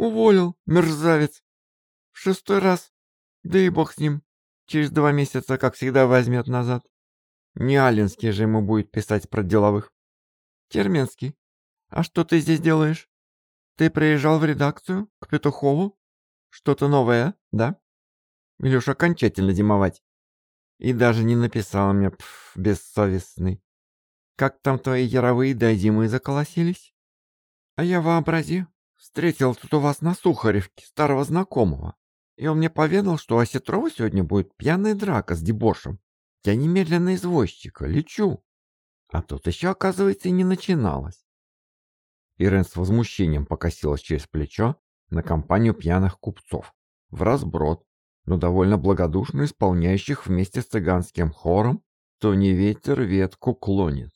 Уволил, мерзавец. В шестой раз. Да и бог с ним. Через два месяца, как всегда, возьмет назад. Не Алинский же ему будет писать про деловых. Терменский. А что ты здесь делаешь? Ты приезжал в редакцию? К Петухову? Что-то новое, да? Или окончательно зимовать? И даже не написал мне, пф, бессовестный. Как там твои яровые да зимы заколосились? А я вообрази, встретил тут у вас на Сухаревке старого знакомого. И он мне поведал, что у Осетрова сегодня будет пьяная драка с дебошем. Я немедленно извозчика, лечу. А тут еще, оказывается, и не начиналось. Ирен с возмущением покосилась через плечо на компанию пьяных купцов. В разброд, но довольно благодушно исполняющих вместе с цыганским хором «То не ветер ветку клонит».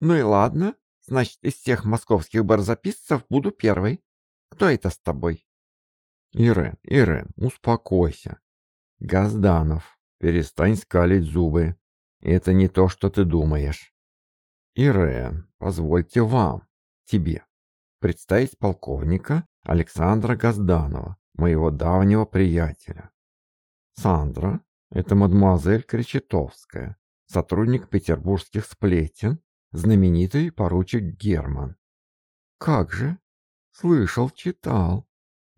«Ну и ладно, значит, из всех московских барзаписцев буду первой. Кто это с тобой?» «Ирен, Ирен, успокойся. Газданов, перестань скалить зубы. Это не то, что ты думаешь. Ирен, позвольте вам, тебе, представить полковника Александра Газданова, моего давнего приятеля. Сандра – это мадемуазель Кречетовская, сотрудник петербургских сплетен, знаменитый поручик Герман. Как же? Слышал, читал.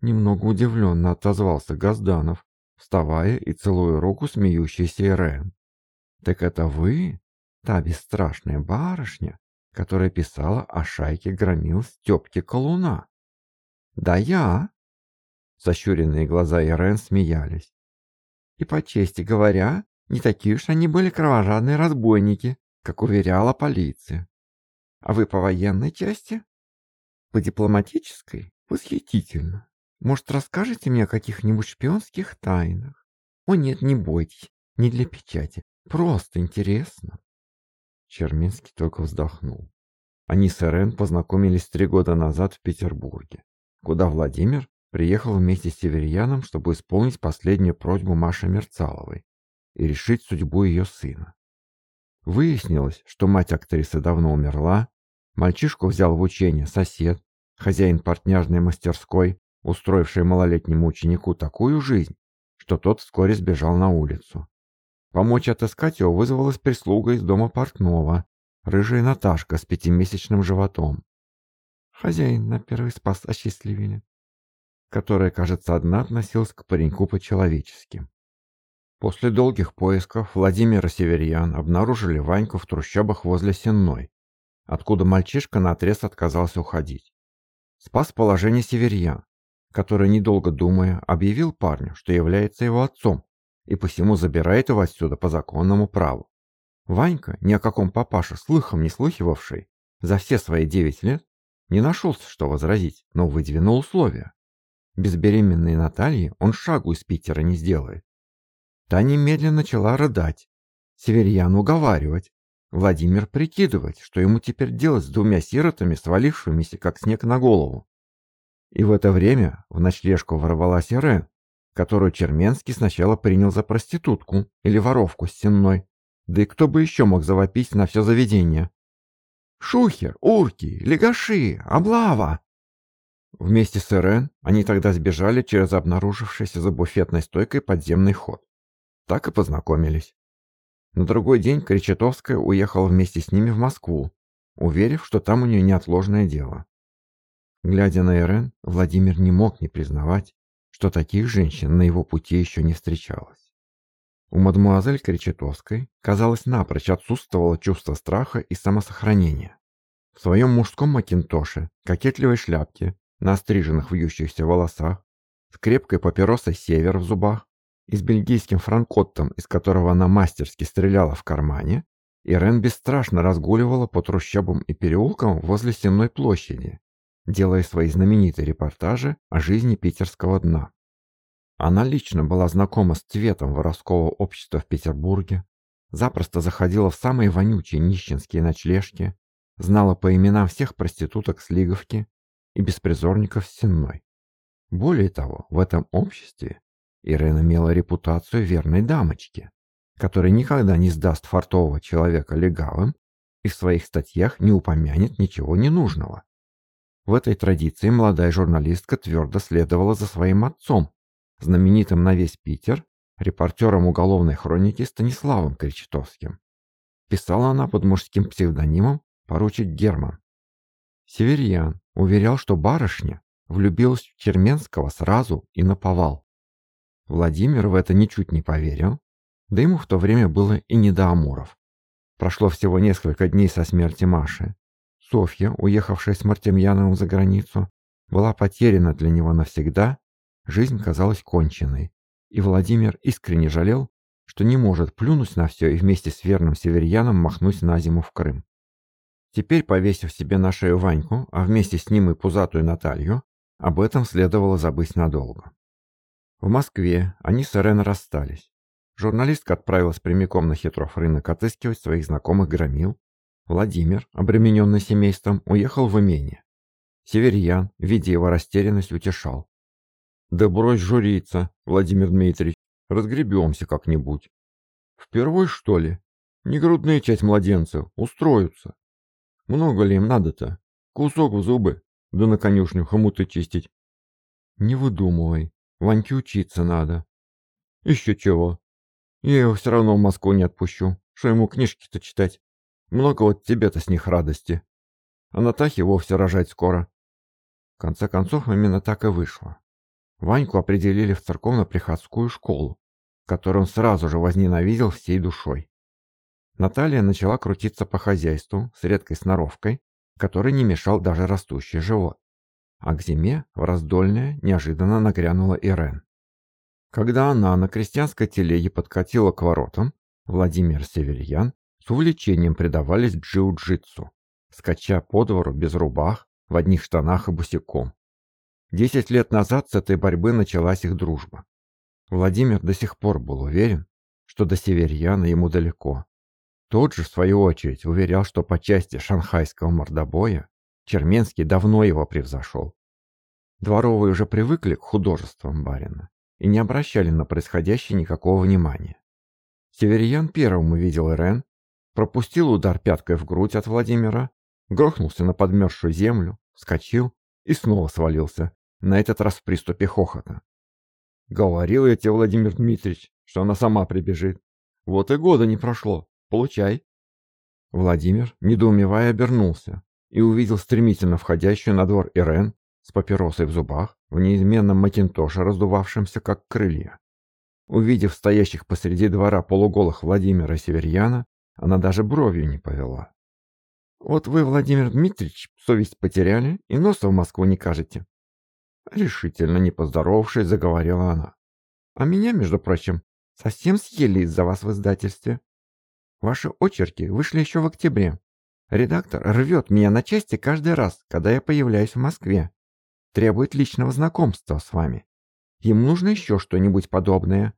Немного удивленно отозвался Газданов, вставая и целуя руку смеющейся Ирен. «Так это вы, та бесстрашная барышня, которая писала о шайке громил Степки Колуна?» «Да я!» Сощуренные глаза Ирен смеялись. «И по чести говоря, не такие уж они были кровожадные разбойники, как уверяла полиция. А вы по военной части? По дипломатической? Восхитительно. Может, расскажете мне о каких-нибудь шпионских тайнах? О нет, не бойтесь, не для печати. Просто интересно. Черминский только вздохнул. Они с Эрен познакомились три года назад в Петербурге, куда Владимир приехал вместе с Северьяном, чтобы исполнить последнюю просьбу Маши Мерцаловой и решить судьбу ее сына. Выяснилось, что мать актрисы давно умерла, мальчишку взял в учение сосед, хозяин портняжной мастерской, устроивший малолетнему ученику такую жизнь, что тот вскоре сбежал на улицу. Помочь отыскать его вызвалась прислуга из дома портного, рыжая Наташка с пятимесячным животом. Хозяин на первый спас осчастливили, которая, кажется, одна относилась к пареньку по-человечески. После долгих поисков Владимир и Северьян обнаружили Ваньку в трущобах возле Сенной, откуда мальчишка наотрез отказался уходить. Спас положение Северьян, который, недолго думая, объявил парню, что является его отцом, и посему забирает его отсюда по законному праву. Ванька, ни о каком папаше слыхом не слыхивавший, за все свои девять лет, не нашелся, что возразить, но выдвинул условия. Без беременной Натальи он шагу из Питера не сделает. Та немедленно начала рыдать, Северьян уговаривать, Владимир прикидывать, что ему теперь делать с двумя сиротами, свалившимися как снег на голову. И в это время в ночлежку ворвалась Ирен, которую Черменский сначала принял за проститутку или воровку с сенной. Да и кто бы еще мог завопить на все заведение? «Шухер! Урки! Легаши! Облава!» Вместе с Ирен они тогда сбежали через обнаружившийся за буфетной стойкой подземный ход. Так и познакомились. На другой день Кречетовская уехала вместе с ними в Москву, уверив, что там у нее неотложное дело. Глядя на Ирен, Владимир не мог не признавать, что таких женщин на его пути еще не встречалось. У мадемуазель Кречетовской, казалось, напрочь отсутствовало чувство страха и самосохранения. В своем мужском макинтоше, кокетливой шляпке, на стриженных вьющихся волосах, с крепкой папиросой «Север» в зубах и с бельгийским франкоттом, из которого она мастерски стреляла в кармане, Ирен бесстрашно разгуливала по трущобам и переулкам возле Стенной площади, делая свои знаменитые репортажи о жизни питерского дна. Она лично была знакома с цветом воровского общества в Петербурге, запросто заходила в самые вонючие нищенские ночлежки, знала по именам всех проституток с Лиговки и беспризорников с Сенной. Более того, в этом обществе Ирена имела репутацию верной дамочки, которая никогда не сдаст фартового человека легавым и в своих статьях не упомянет ничего ненужного. В этой традиции молодая журналистка твердо следовала за своим отцом, знаменитым на весь Питер, репортером уголовной хроники Станиславом Кречетовским. Писала она под мужским псевдонимом поручик Герман. Северьян уверял, что барышня влюбилась в Черменского сразу и наповал. Владимир в это ничуть не поверил, да ему в то время было и не до Амуров. Прошло всего несколько дней со смерти Маши. Софья, уехавшая с Мартемьяновым за границу, была потеряна для него навсегда, жизнь казалась конченной, и Владимир искренне жалел, что не может плюнуть на все и вместе с верным северьяном махнуть на зиму в Крым. Теперь, повесив себе на шею Ваньку, а вместе с ним и пузатую Наталью, об этом следовало забыть надолго. В Москве они с Ирен расстались. Журналистка отправилась прямиком на Хитров рынок отыскивать своих знакомых громил. Владимир, обремененный семейством, уехал в имение. Северьян, видя его растерянность, утешал. «Да брось журиться, Владимир Дмитриевич, разгребемся как-нибудь. Впервой, что ли? Не грудные часть младенцев, устроятся. Много ли им надо-то? Кусок в зубы, да на конюшню хомуты чистить. Не выдумывай, Ваньке учиться надо. Еще чего, я его все равно в Москву не отпущу. Что ему книжки-то читать? Много вот тебе-то с них радости. А Натахе вовсе рожать скоро. В конце концов, именно так и вышло. Ваньку определили в церковно-приходскую школу, которую он сразу же возненавидел всей душой. Наталья начала крутиться по хозяйству с редкой сноровкой, которой не мешал даже растущий живот. А к зиме в раздольное неожиданно нагрянула Ирен. Когда она на крестьянской телеге подкатила к воротам, Владимир Северьян с увлечением предавались джиу-джитсу, скача по двору без рубах, в одних штанах и босиком. Десять лет назад с этой борьбы началась их дружба. Владимир до сих пор был уверен, что до Северьяна ему далеко. Тот же, в свою очередь, уверял, что по части шанхайского мордобоя Черменский давно его превзошел. Дворовые уже привыкли к художествам барина и не обращали на происходящее никакого внимания. Северьян первым увидел Ирен, пропустил удар пяткой в грудь от Владимира, грохнулся на подмерзшую землю, вскочил и снова свалился, на этот раз в приступе хохота. «Говорил я тебе, Владимир Дмитриевич, что она сама прибежит. Вот и года не прошло. Получай». Владимир, недоумевая, обернулся и увидел стремительно входящую на двор Ирен с папиросой в зубах, в неизменном макинтоше, раздувавшемся как крылья. Увидев стоящих посреди двора полуголых Владимира Северьяна, она даже бровью не повела. «Вот вы, Владимир Дмитриевич, совесть потеряли и носа в Москву не кажете». Решительно не поздоровавшись, заговорила она. «А меня, между прочим, совсем съели из-за вас в издательстве. Ваши очерки вышли еще в октябре. Редактор рвет меня на части каждый раз, когда я появляюсь в Москве требует личного знакомства с вами. Им нужно еще что-нибудь подобное.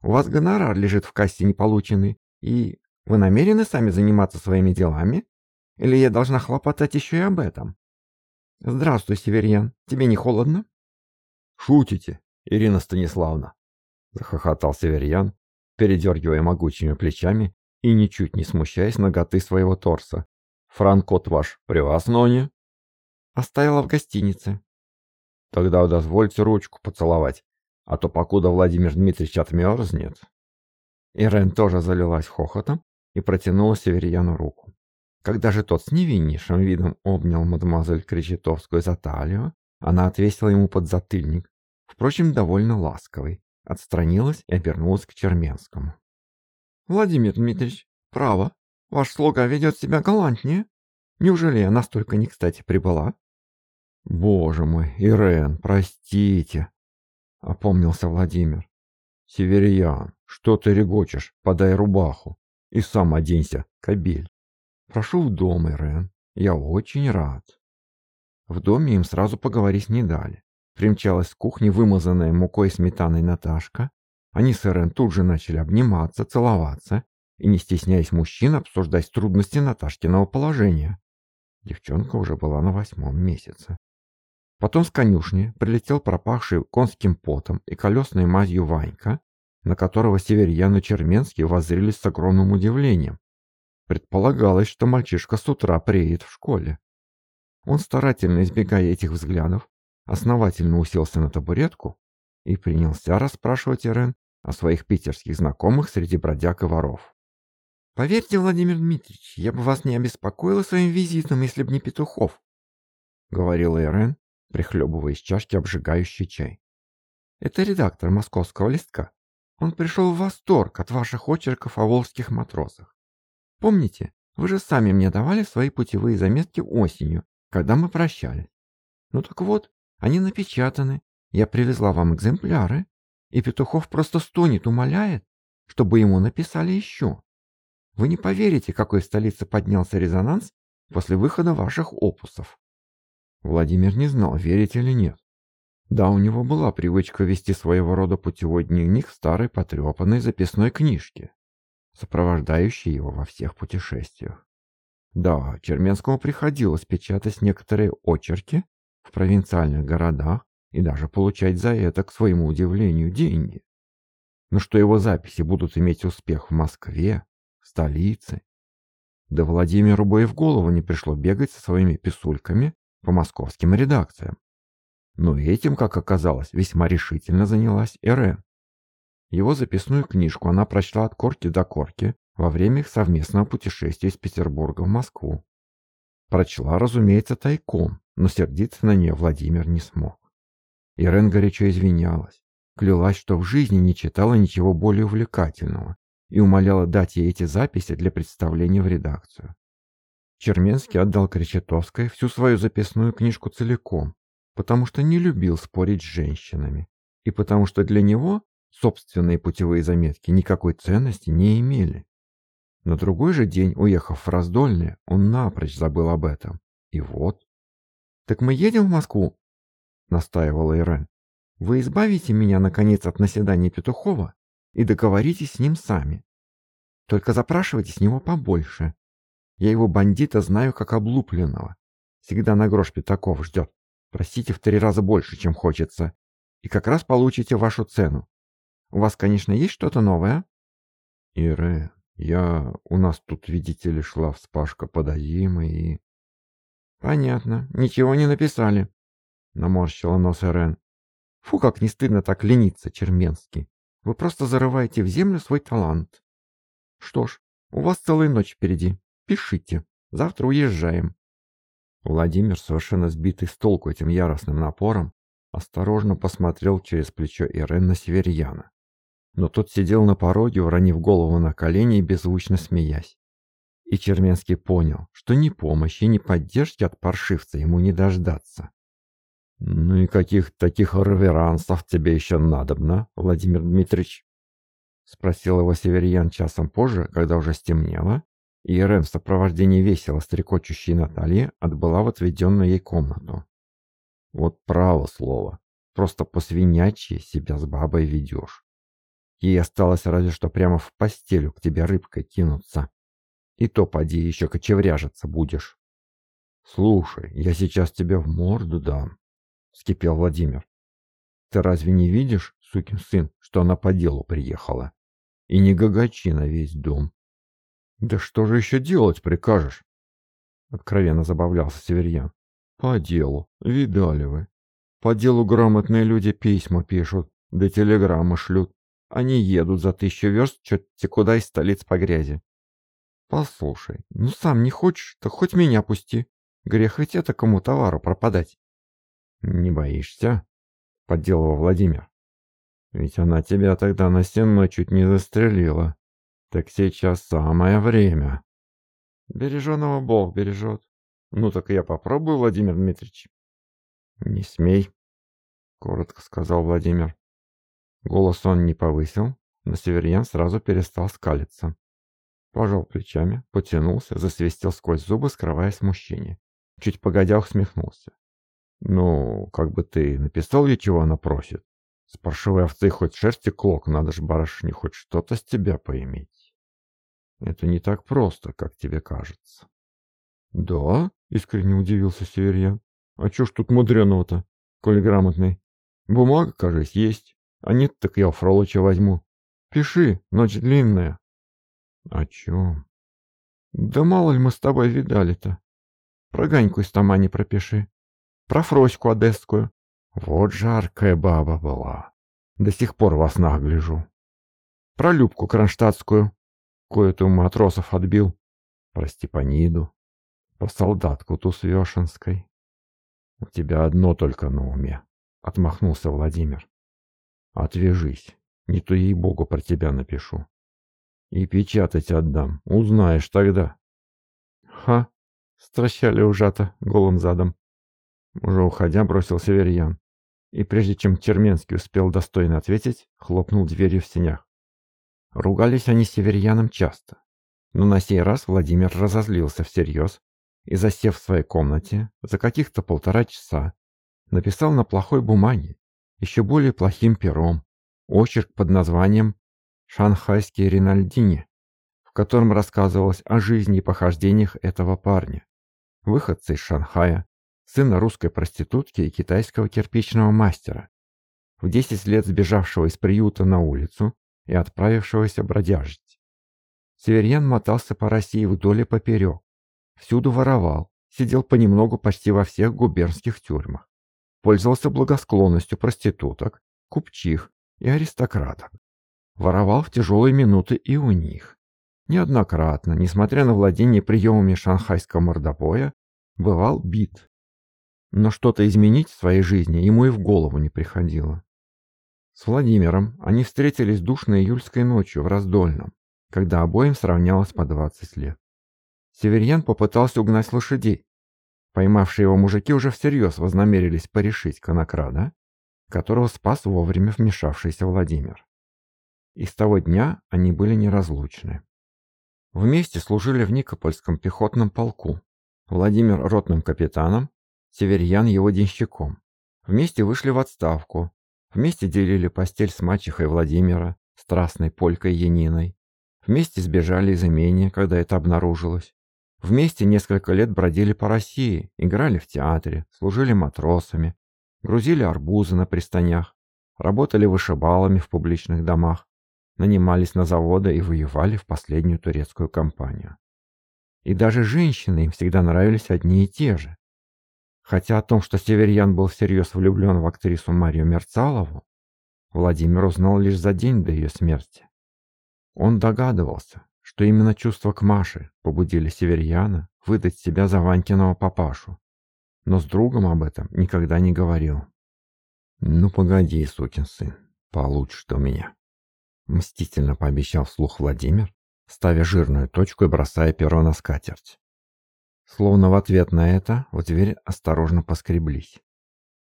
У вас гонорар лежит в кассе неполученный, и вы намерены сами заниматься своими делами? Или я должна хлопотать еще и об этом? Здравствуй, Северьян, тебе не холодно? Шутите, Ирина Станиславна, захохотал Северьян, передергивая могучими плечами и ничуть не смущаясь ноготы своего торса. Франкот ваш при вас, Ноне? Оставила в гостинице. Тогда дозвольте ручку поцеловать, а то покуда Владимир Дмитриевич отмерзнет. Ирен тоже залилась хохотом и протянула Северьяну руку. Когда же тот с невиннейшим видом обнял мадемуазель Кречетовскую за талию, она отвесила ему подзатыльник, впрочем, довольно ласковый, отстранилась и обернулась к Черменскому. «Владимир Дмитриевич, право, ваш слуга ведет себя галантнее. Неужели я настолько не кстати прибыла?» «Боже мой, Ирен, простите!» — опомнился Владимир. «Северян, что ты регочешь? Подай рубаху и сам оденься, кобель. Прошу в дом, Ирен, я очень рад». В доме им сразу поговорить не дали. Примчалась с кухни вымазанная мукой и сметаной Наташка. Они с Ирен тут же начали обниматься, целоваться и, не стесняясь мужчин, обсуждать трудности Наташкиного положения. Девчонка уже была на восьмом месяце. Потом с конюшни прилетел пропахший конским потом и колесной мазью Ванька, на которого Северьян и Черменский воззрелись с огромным удивлением. Предполагалось, что мальчишка с утра приедет в школе. Он, старательно избегая этих взглядов, основательно уселся на табуретку и принялся расспрашивать Ирен о своих питерских знакомых среди бродяг и воров. «Поверьте, Владимир Дмитриевич, я бы вас не обеспокоила своим визитом, если б не Петухов», — говорила Ирен, прихлебывая из чашки обжигающий чай. «Это редактор московского листка. Он пришел в восторг от ваших очерков о волжских матросах. Помните, вы же сами мне давали свои путевые заметки осенью, когда мы прощались. Ну так вот, они напечатаны. Я привезла вам экземпляры, и Петухов просто стонет, умоляет, чтобы ему написали еще. Вы не поверите, какой в столице поднялся резонанс после выхода ваших опусов. Владимир не знал, верить или нет. Да, у него была привычка вести своего рода путевой дневник в старой потрепанной записной книжке, сопровождающей его во всех путешествиях. Да, Черменскому приходилось печатать некоторые очерки в провинциальных городах и даже получать за это, к своему удивлению, деньги. Но что его записи будут иметь успех в Москве, в столице? Да Владимиру бы и в голову не пришло бегать со своими писульками по московским редакциям. Но этим, как оказалось, весьма решительно занялась Эрен. Его записную книжку она прочла от корки до корки во время их совместного путешествия из Петербурга в Москву. Прочла, разумеется, тайком, но сердиться на нее Владимир не смог. Ирен горячо извинялась, клялась, что в жизни не читала ничего более увлекательного и умоляла дать ей эти записи для представления в редакцию. Черменский отдал Кречетовской всю свою записную книжку целиком, потому что не любил спорить с женщинами, и потому что для него собственные путевые заметки никакой ценности не имели. На другой же день, уехав в Раздольное, он напрочь забыл об этом. И вот. «Так мы едем в Москву?» — настаивала Ирен. «Вы избавите меня, наконец, от наседания Петухова и договоритесь с ним сами. Только запрашивайте с него побольше. Я его бандита знаю как облупленного. Всегда на грош пятаков ждет. Просите в три раза больше, чем хочется. И как раз получите вашу цену. У вас, конечно, есть что-то новое? Ире, я... У нас тут, видите ли, шла вспашка подозимы и... Понятно. Ничего не написали. Наморщила нос Ирен. Фу, как не стыдно так лениться, Черменский. Вы просто зарываете в землю свой талант. Что ж, у вас целая ночь впереди. Пишите. Завтра уезжаем. Владимир, совершенно сбитый с толку этим яростным напором, осторожно посмотрел через плечо Ирен на Северьяна. Но тот сидел на пороге, уронив голову на колени и беззвучно смеясь. И Черменский понял, что ни помощи, ни поддержки от паршивца ему не дождаться. «Ну и каких таких реверансов тебе еще надобно, Владимир Дмитриевич?» Спросил его Северьян часом позже, когда уже стемнело, и Ирен в сопровождении весело стрекочущей Натальи отбыла в отведенную ей комнату. Вот право слово, просто по-свинячьи себя с бабой ведешь. Ей осталось разве что прямо в постелю к тебе рыбкой кинуться. И то поди еще кочевряжиться будешь. Слушай, я сейчас тебя в морду дам, вскипел Владимир. Ты разве не видишь, сукин сын, что она по делу приехала? И не гагачи на весь дом. «Да что же еще делать прикажешь?» Откровенно забавлялся Северьян. «По делу. Видали вы. По делу грамотные люди письма пишут, да телеграммы шлют. Они едут за тысячу верст черти куда из столиц по грязи. Послушай, ну сам не хочешь, так хоть меня пусти. Грех ведь это кому товару пропадать. Не боишься? Подделывал Владимир. Ведь она тебя тогда на стену чуть не застрелила. Так сейчас самое время. Береженого Бог бережет. Ну так я попробую, Владимир Дмитриевич. Не смей, коротко сказал Владимир. Голос он не повысил, но Северьян сразу перестал скалиться. Пожал плечами, потянулся, засвистел сквозь зубы, скрывая смущение. Чуть погодя усмехнулся. «Ну, как бы ты написал ей, чего она просит? С паршивой овцы хоть шерсти клок, надо ж, барышне, хоть что-то с тебя поиметь». Это не так просто, как тебе кажется. Да? Искренне удивился Северьян. А чё ж тут мудреного-то, коли грамотный? Бумага, кажись, есть. А нет, так я у Фролыча возьму. Пиши, ночь длинная. О чем? Да мало ли мы с тобой видали-то. Про Ганьку из Тамани пропиши. Про Фроську Одесскую. Вот жаркая баба была. До сих пор во снах гляжу. Про Любку Кронштадтскую, кое-то матросов отбил. Про Степаниду. Про солдатку ту с Вешенской. У тебя одно только на уме, — отмахнулся Владимир. Отвяжись, не то ей-богу про тебя напишу. И печатать отдам, узнаешь тогда. Ха, стращали ужато голым задом. Уже уходя, бросил Северьян. И прежде чем Черменский успел достойно ответить, хлопнул дверью в сенях. Ругались они с Северьяном часто. Но на сей раз Владимир разозлился всерьез и, засев в своей комнате, за каких-то полтора часа написал на плохой бумаге, еще более плохим пером, очерк под названием «Шанхайские Ринальдини», в котором рассказывалось о жизни и похождениях этого парня, выходца из Шанхая, сына русской проститутки и китайского кирпичного мастера, в 10 лет сбежавшего из приюта на улицу и отправившегося бродяжить. Северьян мотался по России вдоль и поперек, всюду воровал, сидел понемногу почти во всех губернских тюрьмах, пользовался благосклонностью проституток, купчих и аристократок, воровал в тяжелые минуты и у них. Неоднократно, несмотря на владение приемами шанхайского мордобоя, бывал бит. Но что-то изменить в своей жизни ему и в голову не приходило. С Владимиром они встретились душной июльской ночью в Раздольном, когда обоим сравнялось по 20 лет. Северьян попытался угнать лошадей. Поймавшие его мужики уже всерьез вознамерились порешить конокрада, которого спас вовремя вмешавшийся Владимир. И с того дня они были неразлучны. Вместе служили в Никопольском пехотном полку. Владимир ротным капитаном, Северьян его денщиком. Вместе вышли в отставку, Вместе делили постель с мачехой Владимира, страстной полькой Яниной. Вместе сбежали из имения, когда это обнаружилось. Вместе несколько лет бродили по России, играли в театре, служили матросами, грузили арбузы на пристанях, работали вышибалами в публичных домах, нанимались на заводы и воевали в последнюю турецкую кампанию. И даже женщины им всегда нравились одни и те же. Хотя о том, что Северьян был всерьез влюблен в актрису Марию Мерцалову, Владимир узнал лишь за день до ее смерти. Он догадывался, что именно чувства к Маше побудили Северьяна выдать себя за Ванькиного папашу, но с другом об этом никогда не говорил. «Ну погоди, сукин сын, получишь ты у меня», — мстительно пообещал вслух Владимир, ставя жирную точку и бросая перо на скатерть. Словно в ответ на это в дверь осторожно поскреблись.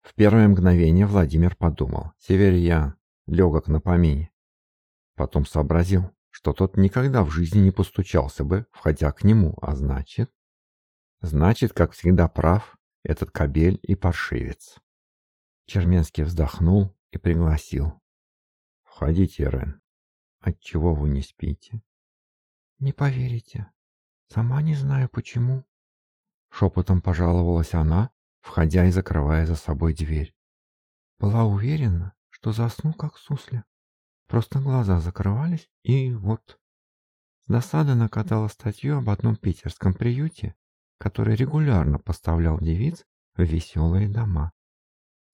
В первое мгновение Владимир подумал, Северьян, легок на помине. Потом сообразил, что тот никогда в жизни не постучался бы, входя к нему, а значит... Значит, как всегда прав этот кобель и паршивец. Черменский вздохнул и пригласил. «Входите, Рен. Отчего вы не спите?» «Не поверите. Сама не знаю, почему». Шепотом пожаловалась она, входя и закрывая за собой дверь. Была уверена, что засну, как сусли. Просто глаза закрывались, и вот. С досады накатала статью об одном питерском приюте, который регулярно поставлял девиц в веселые дома.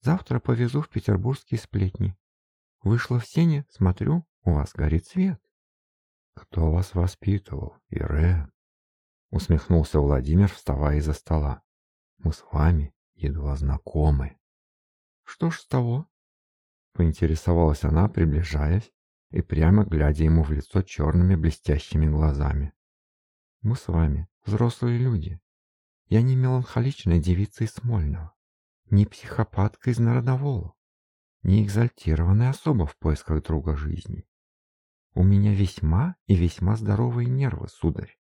Завтра повезу в петербургские сплетни. Вышла в сене, смотрю, у вас горит свет. Кто вас воспитывал, Ирен? Усмехнулся Владимир, вставая из-за стола. Мы с вами едва знакомы. Что ж с того? Поинтересовалась она, приближаясь и прямо глядя ему в лицо черными блестящими глазами. Мы с вами взрослые люди. Я не меланхоличная девица из Смольного, не психопатка из Народовола, не экзальтированная особа в поисках друга жизни. У меня весьма и весьма здоровые нервы, сударь.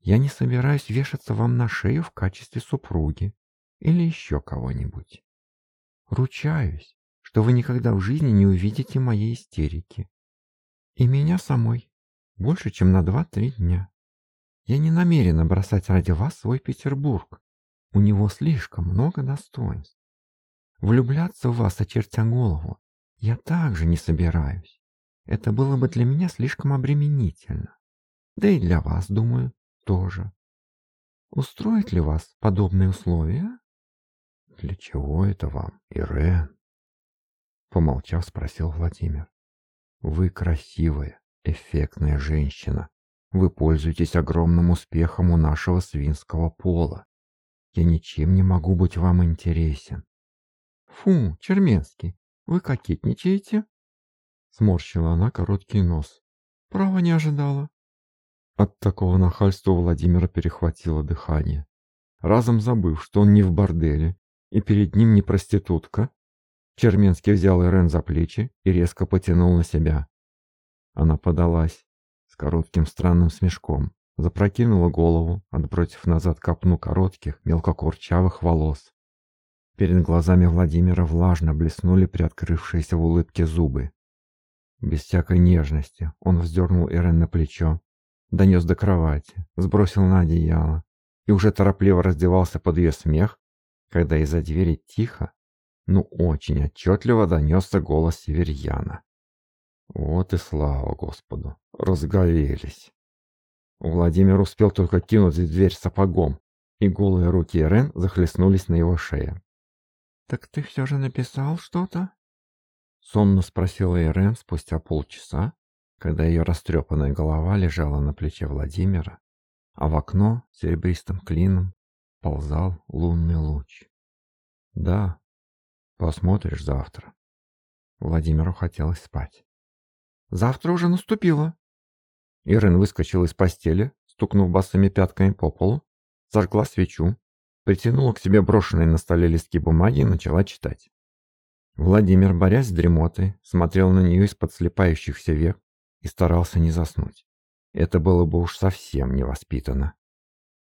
Я не собираюсь вешаться вам на шею в качестве супруги или еще кого-нибудь. Ручаюсь, что вы никогда в жизни не увидите моей истерики. И меня самой. Больше, чем на два-три дня. Я не намерена бросать ради вас свой Петербург. У него слишком много достоинств. Влюбляться в вас, очертя голову, я также не собираюсь. Это было бы для меня слишком обременительно. Да и для вас, думаю, тоже. Устроит ли вас подобные условия? Для чего это вам, Ирен? Помолчав, спросил Владимир. Вы красивая, эффектная женщина. Вы пользуетесь огромным успехом у нашего свинского пола. Я ничем не могу быть вам интересен. Фу, Черменский, вы кокетничаете? Сморщила она короткий нос. Право не ожидала. От такого нахальства Владимира перехватило дыхание. Разом забыв, что он не в борделе, и перед ним не проститутка, Черменский взял Ирен за плечи и резко потянул на себя. Она подалась с коротким странным смешком, запрокинула голову, отбросив назад копну коротких, мелкокурчавых волос. Перед глазами Владимира влажно блеснули приоткрывшиеся в улыбке зубы. Без всякой нежности он вздернул Ирен на плечо донес до кровати, сбросил на одеяло и уже торопливо раздевался под ее смех, когда из-за двери тихо, но очень отчетливо донесся голос Северьяна. Вот и слава Господу, разговелись. Владимир успел только кинуть в дверь сапогом, и голые руки Рен захлестнулись на его шее. «Так ты все же написал что-то?» Сонно спросила Ирен спустя полчаса, когда ее растрепанная голова лежала на плече Владимира, а в окно серебристым клином ползал лунный луч. «Да, посмотришь завтра». Владимиру хотелось спать. «Завтра уже наступило». Ирен выскочила из постели, стукнув босыми пятками по полу, зажгла свечу, притянула к себе брошенные на столе листки бумаги и начала читать. Владимир, борясь с дремотой, смотрел на нее из-под слепающихся век, и старался не заснуть. Это было бы уж совсем невоспитанно.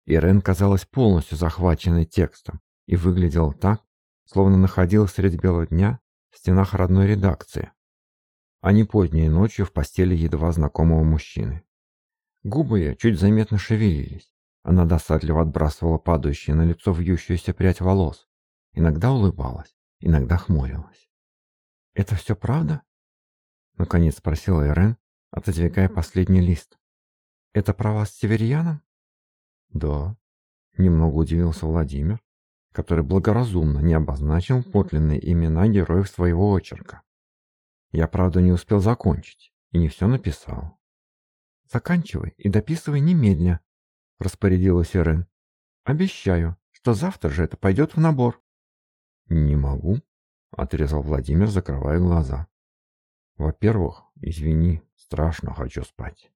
Ирен казалась полностью захваченной текстом и выглядела так, словно находилась средь бела дня в стенах родной редакции, а не поздней ночью в постели едва знакомого мужчины. Губы ее чуть заметно шевелились. Она досадливо отбрасывала падающие на лицо вьющуюся прядь волос. Иногда улыбалась, иногда хмурилась. «Это все правда?» Наконец спросила Ирен, отодвигая последний лист. «Это про вас с Северьяном?» «Да», — немного удивился Владимир, который благоразумно не обозначил подлинные имена героев своего очерка. «Я, правда, не успел закончить и не все написал». «Заканчивай и дописывай немедля», — распорядилась Ирен. «Обещаю, что завтра же это пойдет в набор». «Не могу», — отрезал Владимир, закрывая глаза. «Во-первых, извини, Страшно хочу спать.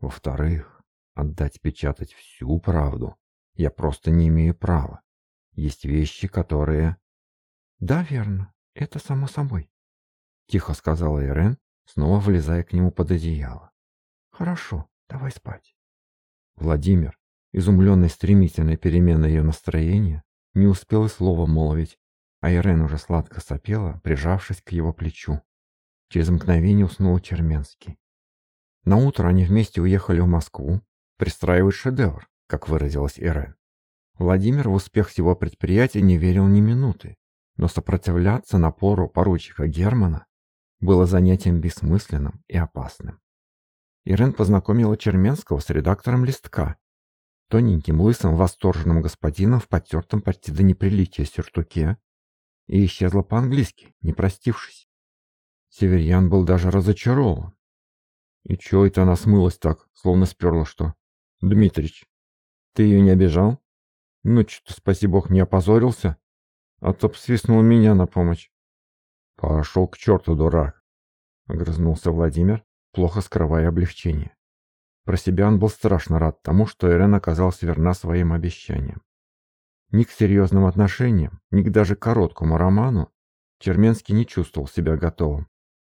Во-вторых, отдать печатать всю правду я просто не имею права. Есть вещи, которые... Да, верно, это само собой. Тихо сказала Ирен, снова влезая к нему под одеяло. Хорошо, давай спать. Владимир, изумленный стремительной переменой ее настроения, не успел и слова молвить, а Ирен уже сладко сопела, прижавшись к его плечу. Через мгновение уснул Черменский. На утро они вместе уехали в Москву пристраивать шедевр, как выразилась Ирен. Владимир в успех всего предприятия не верил ни минуты, но сопротивляться напору поручика Германа было занятием бессмысленным и опасным. Ирен познакомила Черменского с редактором «Листка», тоненьким, лысым, восторженным господином в потертом почти до неприличия сюртуке, и исчезла по-английски, не простившись. Северьян был даже разочарован. И чё это она смылась так, словно сперла что? Дмитрич, ты ее не обижал? Ну, что-то, спаси бог, не опозорился? А то свистнул меня на помощь. Пошел к черту, дурак, огрызнулся Владимир, плохо скрывая облегчение. Про себя он был страшно рад тому, что Ирен оказалась верна своим обещаниям. Ни к серьезным отношениям, ни к даже короткому роману Черменский не чувствовал себя готовым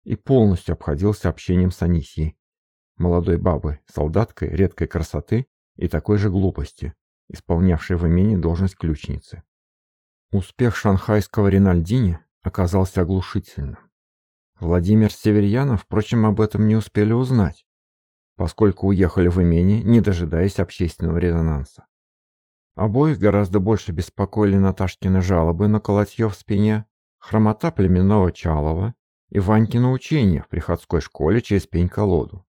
и полностью обходился общением с Анисией, молодой бабой, солдаткой редкой красоты и такой же глупости, исполнявшей в имении должность ключницы. Успех шанхайского Ринальдини оказался оглушительным. Владимир с Северьяном, впрочем, об этом не успели узнать, поскольку уехали в имение, не дожидаясь общественного резонанса. Обоих гораздо больше беспокоили Наташкины жалобы на колотье в спине, хромота племенного Чалова и Ванькино учение в приходской школе через пень-колоду.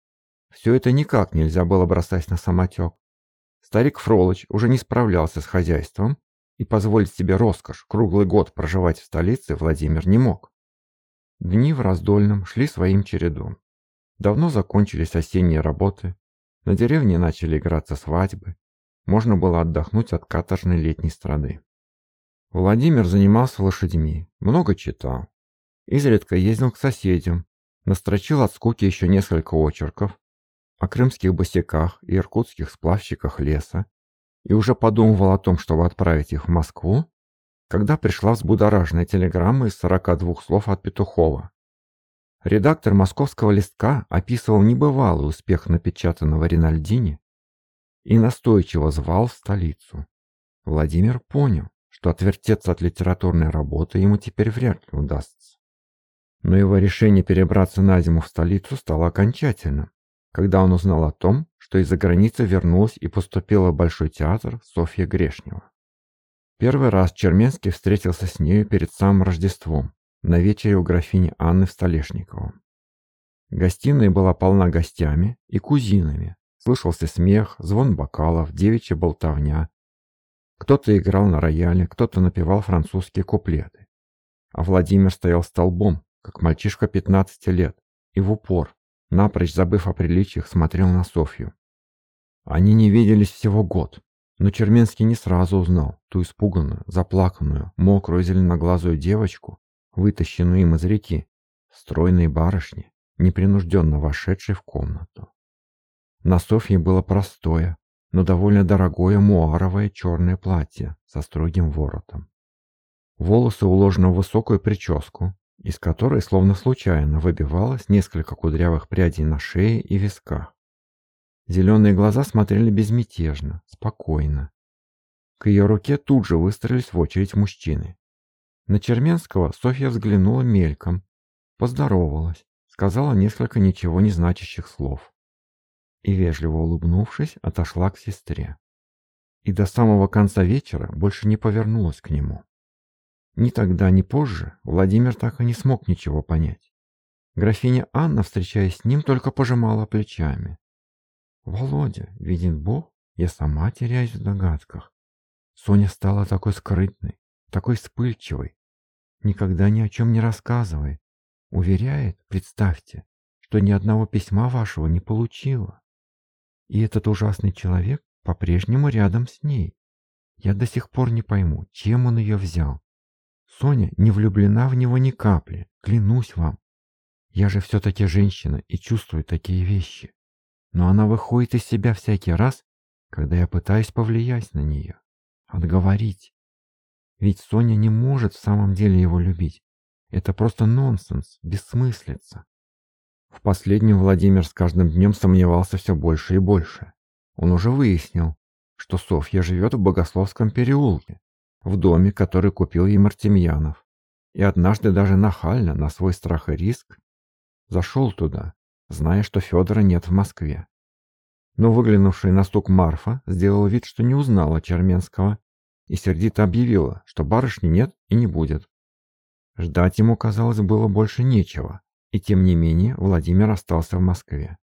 Все это никак нельзя было бросать на самотек. Старик Фролыч уже не справлялся с хозяйством, и позволить себе роскошь круглый год проживать в столице Владимир не мог. Дни в раздольном шли своим чередом. Давно закончились осенние работы, на деревне начали играться свадьбы, можно было отдохнуть от каторжной летней страды. Владимир занимался лошадьми, много читал. Изредка ездил к соседям, настрочил от скуки еще несколько очерков о крымских босиках и иркутских сплавщиках леса и уже подумывал о том, чтобы отправить их в Москву, когда пришла взбудораженная телеграмма из 42 слов от Петухова. Редактор московского листка описывал небывалый успех напечатанного Ринальдини и настойчиво звал в столицу. Владимир понял, что отвертеться от литературной работы ему теперь вряд ли удастся. Но его решение перебраться на зиму в столицу стало окончательным, когда он узнал о том, что из-за границы вернулась и поступила в Большой театр Софья Грешнева. Первый раз Черменский встретился с нею перед самым Рождеством, на вечере у графини Анны в Столешниковом. Гостиная была полна гостями и кузинами. Слышался смех, звон бокалов, девичья болтовня. Кто-то играл на рояле, кто-то напевал французские куплеты. А Владимир стоял столбом, как мальчишка 15 лет, и в упор, напрочь забыв о приличиях, смотрел на Софью. Они не виделись всего год, но Черменский не сразу узнал ту испуганную, заплаканную, мокрую зеленоглазую девочку, вытащенную им из реки, стройной барышни, непринужденно вошедшей в комнату. На Софье было простое, но довольно дорогое муаровое черное платье со строгим воротом. Волосы уложены в высокую прическу, из которой словно случайно выбивалось несколько кудрявых прядей на шее и висках. Зеленые глаза смотрели безмятежно, спокойно. К ее руке тут же выстроились в очередь мужчины. На Черменского Софья взглянула мельком, поздоровалась, сказала несколько ничего не значащих слов и, вежливо улыбнувшись, отошла к сестре. И до самого конца вечера больше не повернулась к нему. Ни тогда, ни позже Владимир так и не смог ничего понять. Графиня Анна, встречаясь с ним, только пожимала плечами. «Володя, видит Бог, я сама теряюсь в догадках. Соня стала такой скрытной, такой вспыльчивой. Никогда ни о чем не рассказывает. Уверяет, представьте, что ни одного письма вашего не получила. И этот ужасный человек по-прежнему рядом с ней. Я до сих пор не пойму, чем он ее взял. Соня не влюблена в него ни капли, клянусь вам. Я же все-таки женщина и чувствую такие вещи. Но она выходит из себя всякий раз, когда я пытаюсь повлиять на нее, отговорить. Ведь Соня не может в самом деле его любить. Это просто нонсенс, бессмыслица. В последнем Владимир с каждым днем сомневался все больше и больше. Он уже выяснил, что Софья живет в Богословском переулке, в доме, который купил ей Мартемьянов, и однажды даже нахально, на свой страх и риск, зашел туда, зная, что Федора нет в Москве. Но выглянувшая на стук Марфа сделала вид, что не узнала Черменского и сердито объявила, что барышни нет и не будет. Ждать ему, казалось, было больше нечего, и тем не менее Владимир остался в Москве.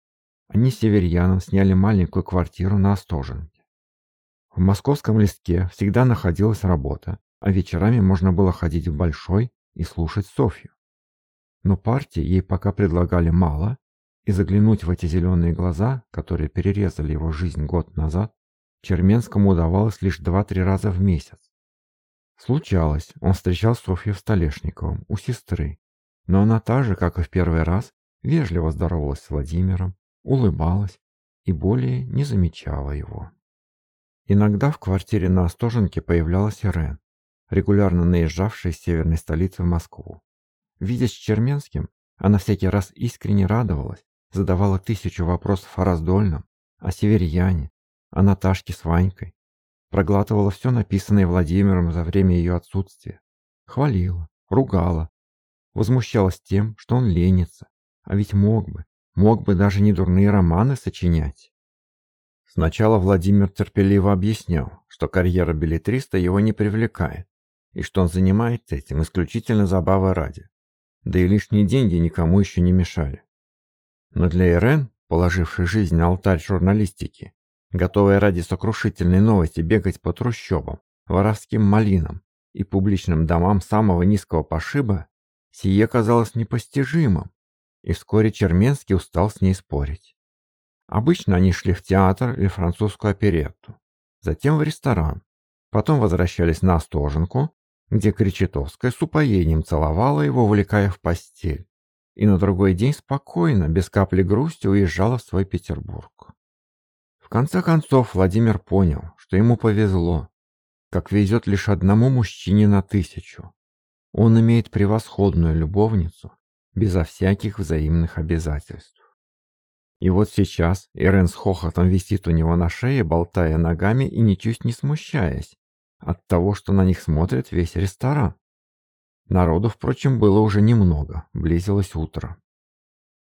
Они с Северьяном сняли маленькую квартиру на Остоженке. В московском листке всегда находилась работа, а вечерами можно было ходить в Большой и слушать Софью. Но партии ей пока предлагали мало, и заглянуть в эти зеленые глаза, которые перерезали его жизнь год назад, Черменскому удавалось лишь два-три раза в месяц. Случалось, он встречал Софью в Столешниковом, у сестры, но она та же, как и в первый раз, вежливо здоровалась с Владимиром, улыбалась и более не замечала его. Иногда в квартире на Остоженке появлялась Ирен, регулярно наезжавшая из северной столицы в Москву. Видясь с Черменским, она всякий раз искренне радовалась, задавала тысячу вопросов о Раздольном, о Северьяне, о Наташке с Ванькой, проглатывала все написанное Владимиром за время ее отсутствия, хвалила, ругала, возмущалась тем, что он ленится, а ведь мог бы, мог бы даже не дурные романы сочинять. Сначала Владимир терпеливо объяснял, что карьера билетриста его не привлекает, и что он занимается этим исключительно забавы ради. Да и лишние деньги никому еще не мешали. Но для Ирен, положившей жизнь на алтарь журналистики, готовая ради сокрушительной новости бегать по трущобам, воровским малинам и публичным домам самого низкого пошиба, сие казалось непостижимым, и вскоре Черменский устал с ней спорить. Обычно они шли в театр или французскую оперетту, затем в ресторан, потом возвращались на Остоженку, где Кречетовская с упоением целовала его, увлекая в постель, и на другой день спокойно, без капли грусти, уезжала в свой Петербург. В конце концов Владимир понял, что ему повезло, как везет лишь одному мужчине на тысячу. Он имеет превосходную любовницу, безо всяких взаимных обязательств. И вот сейчас Ирен с хохотом висит у него на шее, болтая ногами и ничуть не смущаясь от того, что на них смотрит весь ресторан. Народу, впрочем, было уже немного, близилось утро.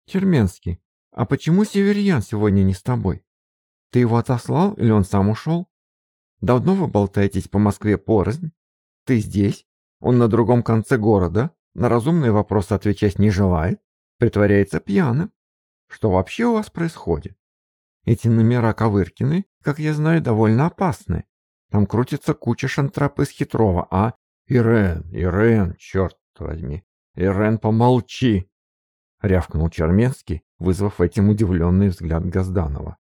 «Черменский, а почему Северьян сегодня не с тобой? Ты его отослал или он сам ушел? Давно вы болтаетесь по Москве порознь? Ты здесь? Он на другом конце города, на разумные вопросы отвечать не желает, притворяется пьяным. Что вообще у вас происходит? Эти номера Ковыркины, как я знаю, довольно опасны. Там крутится куча шантрап из хитрого, а... Ирен, Ирен, черт возьми. Ирен, помолчи! Рявкнул Черменский, вызвав этим удивленный взгляд Газданова.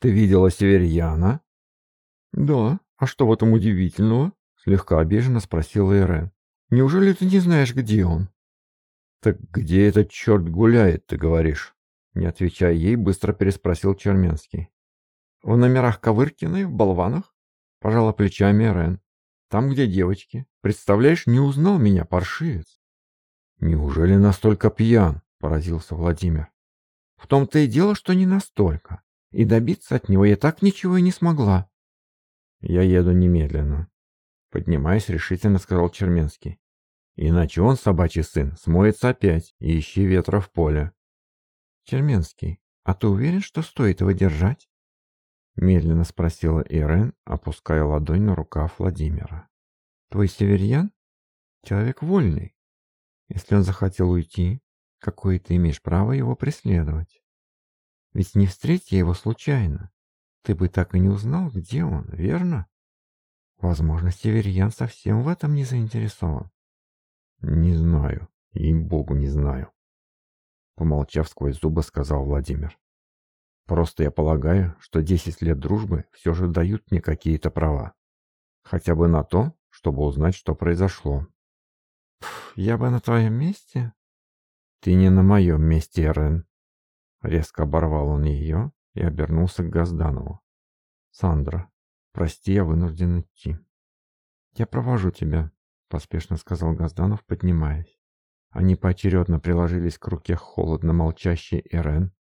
Ты видела Северьяна? Да, а что в этом удивительного? Слегка обиженно спросила Ирен. Неужели ты не знаешь, где он? Так где этот черт гуляет, ты говоришь? Не отвечая ей, быстро переспросил Черменский. В номерах Ковыркиной, в болванах? Пожала плечами Рен. Там, где девочки. Представляешь, не узнал меня, паршивец. Неужели настолько пьян? Поразился Владимир. В том-то и дело, что не настолько. И добиться от него я так ничего и не смогла. Я еду немедленно. Поднимаясь, решительно сказал Черменский. Иначе он, собачий сын, смоется опять и ищи ветра в поле. Черменский, а ты уверен, что стоит его держать? Медленно спросила Ирен, опуская ладонь на рукав Владимира. Твой северьян? Человек вольный. Если он захотел уйти, какое ты имеешь право его преследовать? Ведь не встреть я его случайно. Ты бы так и не узнал, где он, верно? Возможно, Северьян совсем в этом не заинтересован. Не знаю, ей-богу, не знаю. Помолчав сквозь зубы, сказал Владимир. Просто я полагаю, что 10 лет дружбы все же дают мне какие-то права. Хотя бы на то, чтобы узнать, что произошло. я бы на твоем месте... Ты не на моем месте, Эрен. Резко оборвал он ее и обернулся к Газданову. Сандра, прости, я вынужден идти. Я провожу тебя, поспешно сказал Газданов, поднимаясь. Они поочередно приложились к руке холодно молчащей Ирен,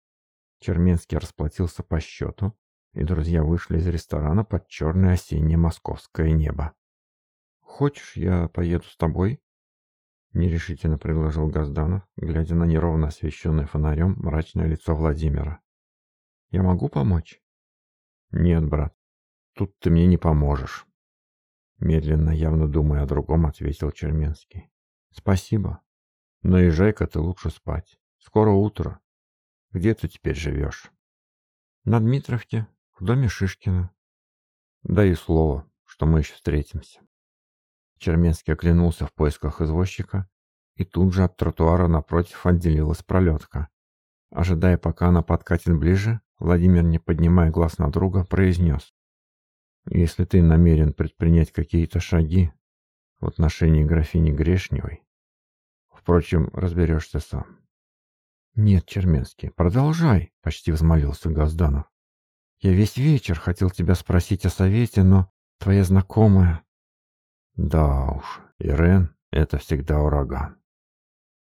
Черменский расплатился по счету, и друзья вышли из ресторана под черное осеннее московское небо. «Хочешь, я поеду с тобой?» Нерешительно предложил Газданов, глядя на неровно освещенное фонарем мрачное лицо Владимира. «Я могу помочь?» «Нет, брат, тут ты мне не поможешь». Медленно, явно думая о другом, ответил Черменский. «Спасибо. Но езжай-ка ты лучше спать. Скоро утро. Где ты теперь живешь? На Дмитровке, в доме Шишкина. Дай слово, что мы еще встретимся. Черменский оглянулся в поисках извозчика, и тут же от тротуара напротив отделилась пролетка. Ожидая, пока она подкатит ближе, Владимир, не поднимая глаз на друга, произнес. «Если ты намерен предпринять какие-то шаги в отношении графини Грешневой, впрочем, разберешься сам. «Нет, Черменский, продолжай», — почти взмолился Газданов. «Я весь вечер хотел тебя спросить о совете, но твоя знакомая...» «Да уж, Ирен — это всегда ураган.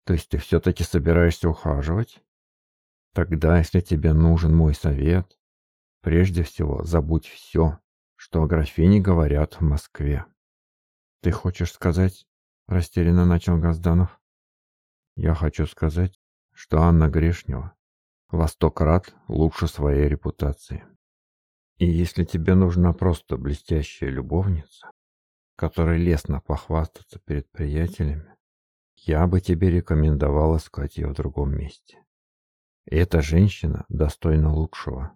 То есть ты все-таки собираешься ухаживать? Тогда, если тебе нужен мой совет, прежде всего забудь все, что о графине говорят в Москве». «Ты хочешь сказать...» — растерянно начал Газданов. «Я хочу сказать, что Анна Грешнева во сто крат лучше своей репутации. И если тебе нужна просто блестящая любовница, которой лестно похвастаться перед приятелями, я бы тебе рекомендовал искать ее в другом месте. Эта женщина достойна лучшего.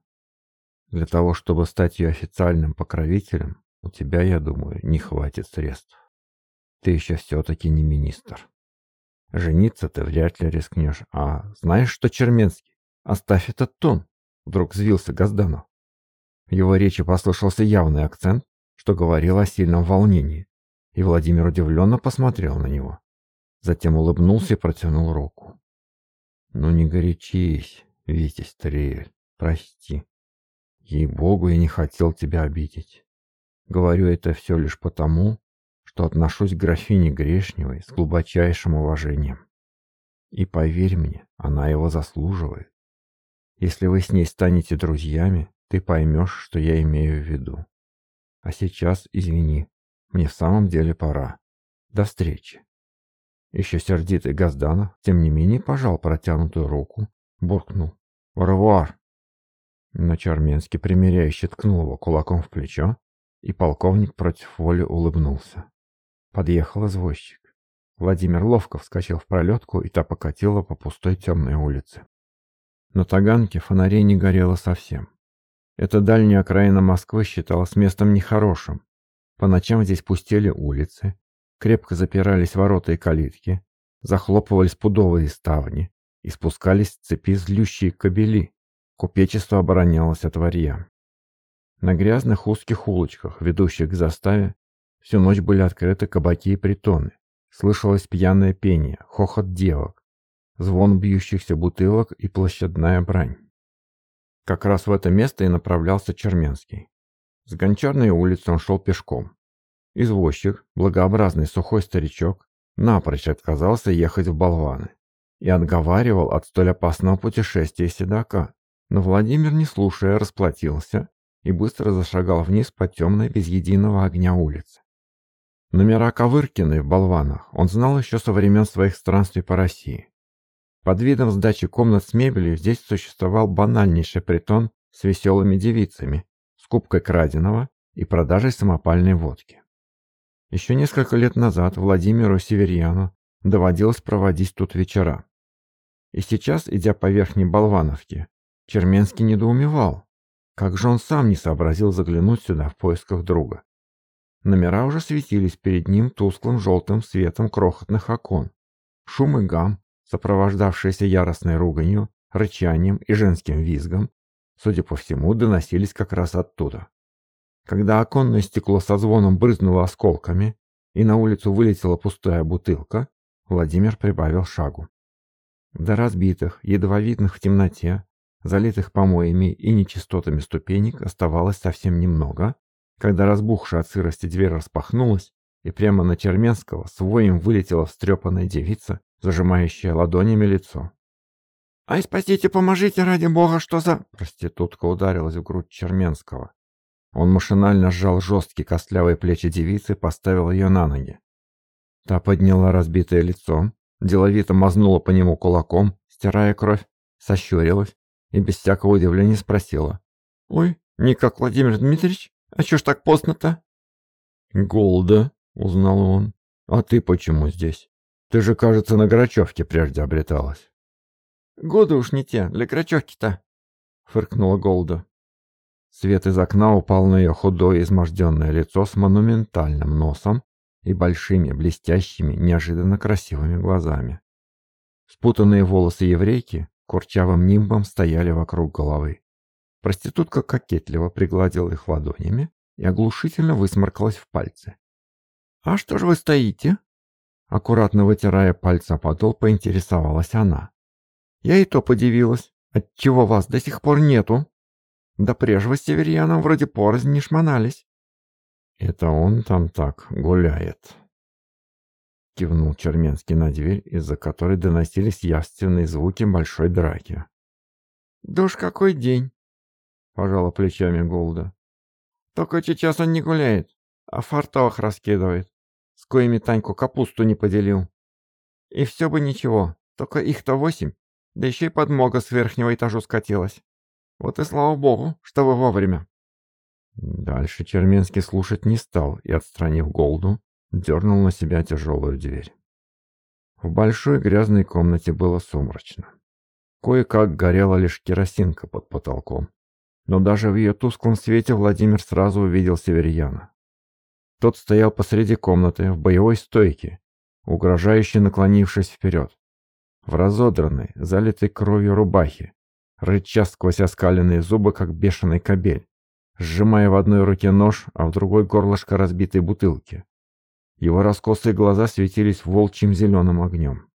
Для того, чтобы стать ее официальным покровителем, у тебя, я думаю, не хватит средств. Ты еще все-таки не министр. Жениться ты вряд ли рискнешь. А знаешь что, Черменский, оставь этот тон. Вдруг взвился Газданов. В его речи послышался явный акцент, что говорил о сильном волнении, и Владимир удивленно посмотрел на него. Затем улыбнулся и протянул руку. «Ну не горячись, Витязь Тариэль, прости. Ей-богу, я не хотел тебя обидеть. Говорю это все лишь потому, что отношусь к графине Грешневой с глубочайшим уважением. И поверь мне, она его заслуживает. Если вы с ней станете друзьями, ты поймешь, что я имею в виду. А сейчас, извини, мне в самом деле пора. До встречи. Еще сердитый Газданов, тем не менее, пожал протянутую руку, буркнул. «Варвар!» Но Чарменский примиряюще ткнул его кулаком в плечо, и полковник против воли улыбнулся. Подъехал извозчик. Владимир ловко вскочил в пролетку, и та покатила по пустой темной улице. На Таганке фонарей не горело совсем. Эта дальняя окраина Москвы считалась местом нехорошим. По ночам здесь пустели улицы, крепко запирались ворота и калитки, захлопывались пудовые ставни и спускались с цепи злющие кобели. Купечество оборонялось от варья. На грязных узких улочках, ведущих к заставе, всю ночь были открыты кабаки и притоны. Слышалось пьяное пение, хохот девок, звон бьющихся бутылок и площадная брань. Как раз в это место и направлялся Черменский. С Гончарной улицы он шел пешком. Извозчик, благообразный сухой старичок, напрочь отказался ехать в болваны и отговаривал от столь опасного путешествия седока. Но Владимир, не слушая, расплатился и быстро зашагал вниз по темной без единого огня улице. Номера Ковыркиной в болванах он знал еще со времен своих странствий по России. Под видом сдачи комнат с мебелью здесь существовал банальнейший притон с веселыми девицами, скупкой краденого и продажей самопальной водки. Еще несколько лет назад Владимиру Северьяну доводилось проводить тут вечера. И сейчас, идя по верхней Болвановке, Черменский недоумевал, как же он сам не сообразил заглянуть сюда в поисках друга. Номера уже светились перед ним тусклым желтым светом крохотных окон. Шум и гам, сопровождавшиеся яростной руганью, рычанием и женским визгом, судя по всему, доносились как раз оттуда. Когда оконное стекло со звоном брызнуло осколками, и на улицу вылетела пустая бутылка, Владимир прибавил шагу. До разбитых, едва видных в темноте, залитых помоями и нечистотами ступенек оставалось совсем немного, когда разбухшая от сырости дверь распахнулась, и прямо на Черменского с воем вылетела встрепанная девица зажимающая ладонями лицо. «Ай, спасите, поможите, ради бога, что за...» Проститутка ударилась в грудь Черменского. Он машинально сжал жесткие костлявые плечи девицы поставил ее на ноги. Та подняла разбитое лицо, деловито мазнула по нему кулаком, стирая кровь, сощурилась и без всякого удивления спросила. «Ой, никак, Владимир Дмитриевич, а чё ж так поздно-то?» «Голда», — узнал он. «А ты почему здесь?» Ты же, кажется, на Грачевке прежде обреталась. Годы уж не те, для Грачевки-то, фыркнула Голда. Свет из окна упал на ее худое изможденное лицо с монументальным носом и большими, блестящими, неожиданно красивыми глазами. Спутанные волосы еврейки курчавым нимбом стояли вокруг головы. Проститутка кокетливо пригладила их ладонями и оглушительно высморкалась в пальцы. «А что же вы стоите?» Аккуратно вытирая пальцы о подол, поинтересовалась она. Я и то подивилась, отчего вас до сих пор нету. Да прежде с северьяном вроде порознь не шмонались. Это он там так гуляет. Кивнул Черменский на дверь, из-за которой доносились явственные звуки большой драки. «Да уж какой день!» — пожала плечами Голда. «Только сейчас он не гуляет, а фартовых раскидывает с коими Таньку капусту не поделил. И все бы ничего, только их-то восемь, да еще и подмога с верхнего этажа скатилась. Вот и слава богу, что вы вовремя. Дальше Черменский слушать не стал и, отстранив Голду, дернул на себя тяжелую дверь. В большой грязной комнате было сумрачно. Кое-как горела лишь керосинка под потолком. Но даже в ее тусклом свете Владимир сразу увидел Северьяна. Тот стоял посреди комнаты в боевой стойке, угрожающе наклонившись вперед. В разодранной, залитой кровью рубахе, рыча сквозь оскаленные зубы, как бешеный кобель, сжимая в одной руке нож, а в другой горлышко разбитой бутылки. Его раскосые глаза светились волчьим зеленым огнем.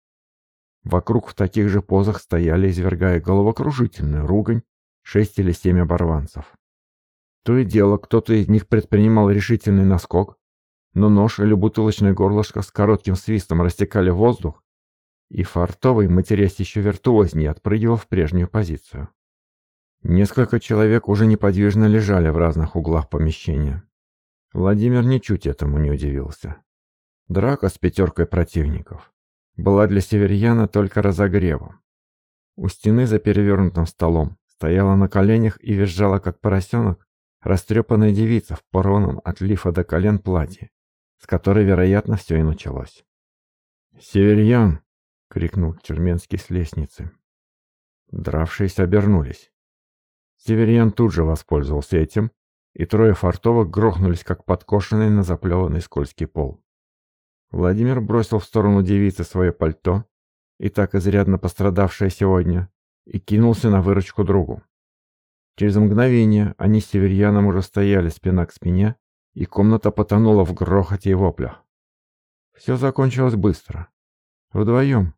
Вокруг в таких же позах стояли, извергая головокружительную ругань, шесть или семь оборванцев. То и дело, кто-то из них предпринимал решительный наскок, но нож или бутылочное горлышко с коротким свистом растекали воздух, и фартовый, матерясь еще виртуознее, отпрыгивал в прежнюю позицию. Несколько человек уже неподвижно лежали в разных углах помещения. Владимир ничуть этому не удивился. Драка с пятеркой противников была для северьяна только разогревом. У стены за перевернутым столом стояла на коленях и визжала, как поросенок, растрепанная девица в порванном от лифа до колен платье, с которой, вероятно, все и началось. «Северьян!» — крикнул Черменский с лестницы. Дравшиеся обернулись. Северьян тут же воспользовался этим, и трое фартовок грохнулись, как подкошенные на заплеванный скользкий пол. Владимир бросил в сторону девицы свое пальто, и так изрядно пострадавшее сегодня, и кинулся на выручку другу. Через мгновение они с Северьяном уже стояли спина к спине, и комната потонула в грохоте и воплях. Все закончилось быстро. Вдвоем.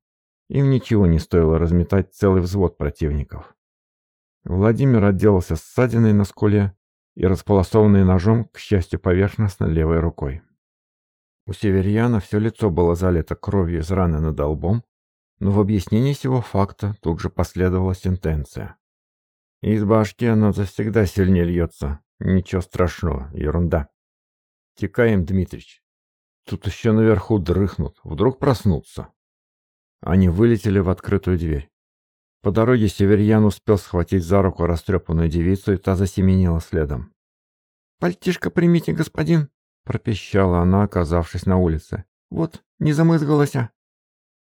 Им ничего не стоило разметать целый взвод противников. Владимир отделался ссадиной на скуле и располосованной ножом, к счастью, поверхностно левой рукой. У Северьяна все лицо было залито кровью из раны над лбом, но в объяснении сего факта тут же последовала сентенция. Из башки она завсегда сильнее льется. Ничего страшного, ерунда. Текаем, Дмитрич. Тут еще наверху дрыхнут, вдруг проснутся. Они вылетели в открытую дверь. По дороге Северьян успел схватить за руку растрепанную девицу, и та засеменила следом. «Пальтишко примите, господин», — пропищала она, оказавшись на улице. «Вот, не замызгалась, а?»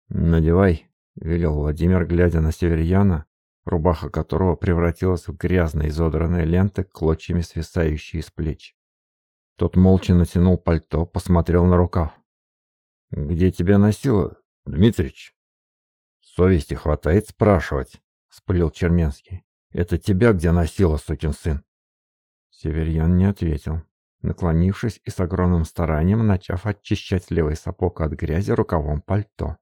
«Надевай», — велел Владимир, глядя на Северьяна, рубаха которого превратилась в грязные изодранные ленты, клочьями свисающие с плеч. Тот молча натянул пальто, посмотрел на рукав. «Где тебя носило, Дмитрич?» «Совести хватает спрашивать», — спылил Черменский. «Это тебя где носило, сукин сын?» Северьян не ответил, наклонившись и с огромным старанием начав очищать левый сапог от грязи рукавом пальто.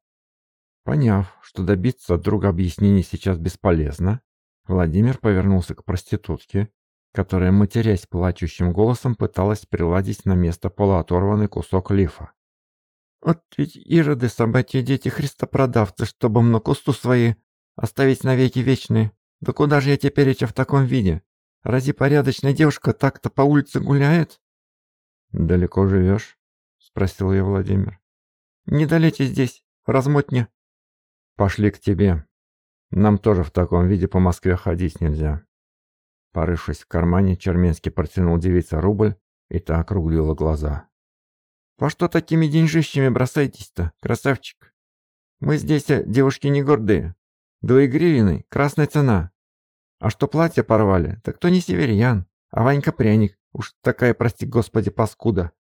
Поняв, что добиться от друга объяснений сейчас бесполезно, Владимир повернулся к проститутке, которая, матерясь плачущим голосом, пыталась приладить на место полуоторванный кусок лифа. «Вот ведь ироды, собаки, дети христопродавцы, чтобы на кусту свои оставить навеки вечные. Да куда же я теперь еще в таком виде? Рази порядочная девушка так-то по улице гуляет?» «Далеко живешь?» — спросил я Владимир. «Недалече здесь, в размотне». Пошли к тебе. Нам тоже в таком виде по Москве ходить нельзя. Порывшись в кармане, Черменский протянул девице рубль, и та округлила глаза. «По что такими деньжищами бросаетесь-то, красавчик? Мы здесь, э, девушки, не гордые. Две гривны, красная цена. А что платье порвали, так то не северян, а Ванька Пряник, уж такая, прости господи, паскуда.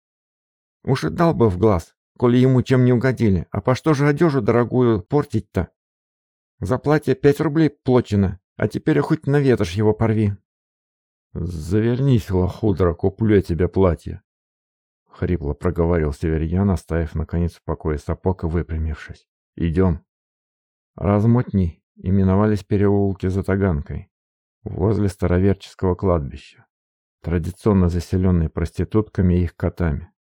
Уж и дал бы в глаз, коли ему чем не угодили. А по что же одежу дорогую портить-то? За платье пять рублей плачено, а теперь хоть на ветошь его порви. «Завернись, лохудра, куплю я тебе платье», — хрипло проговорил Северьян, оставив наконец в покое сапог и выпрямившись. «Идем». Размотней именовались переулки за Таганкой, возле староверческого кладбища, традиционно заселенные проститутками и их котами.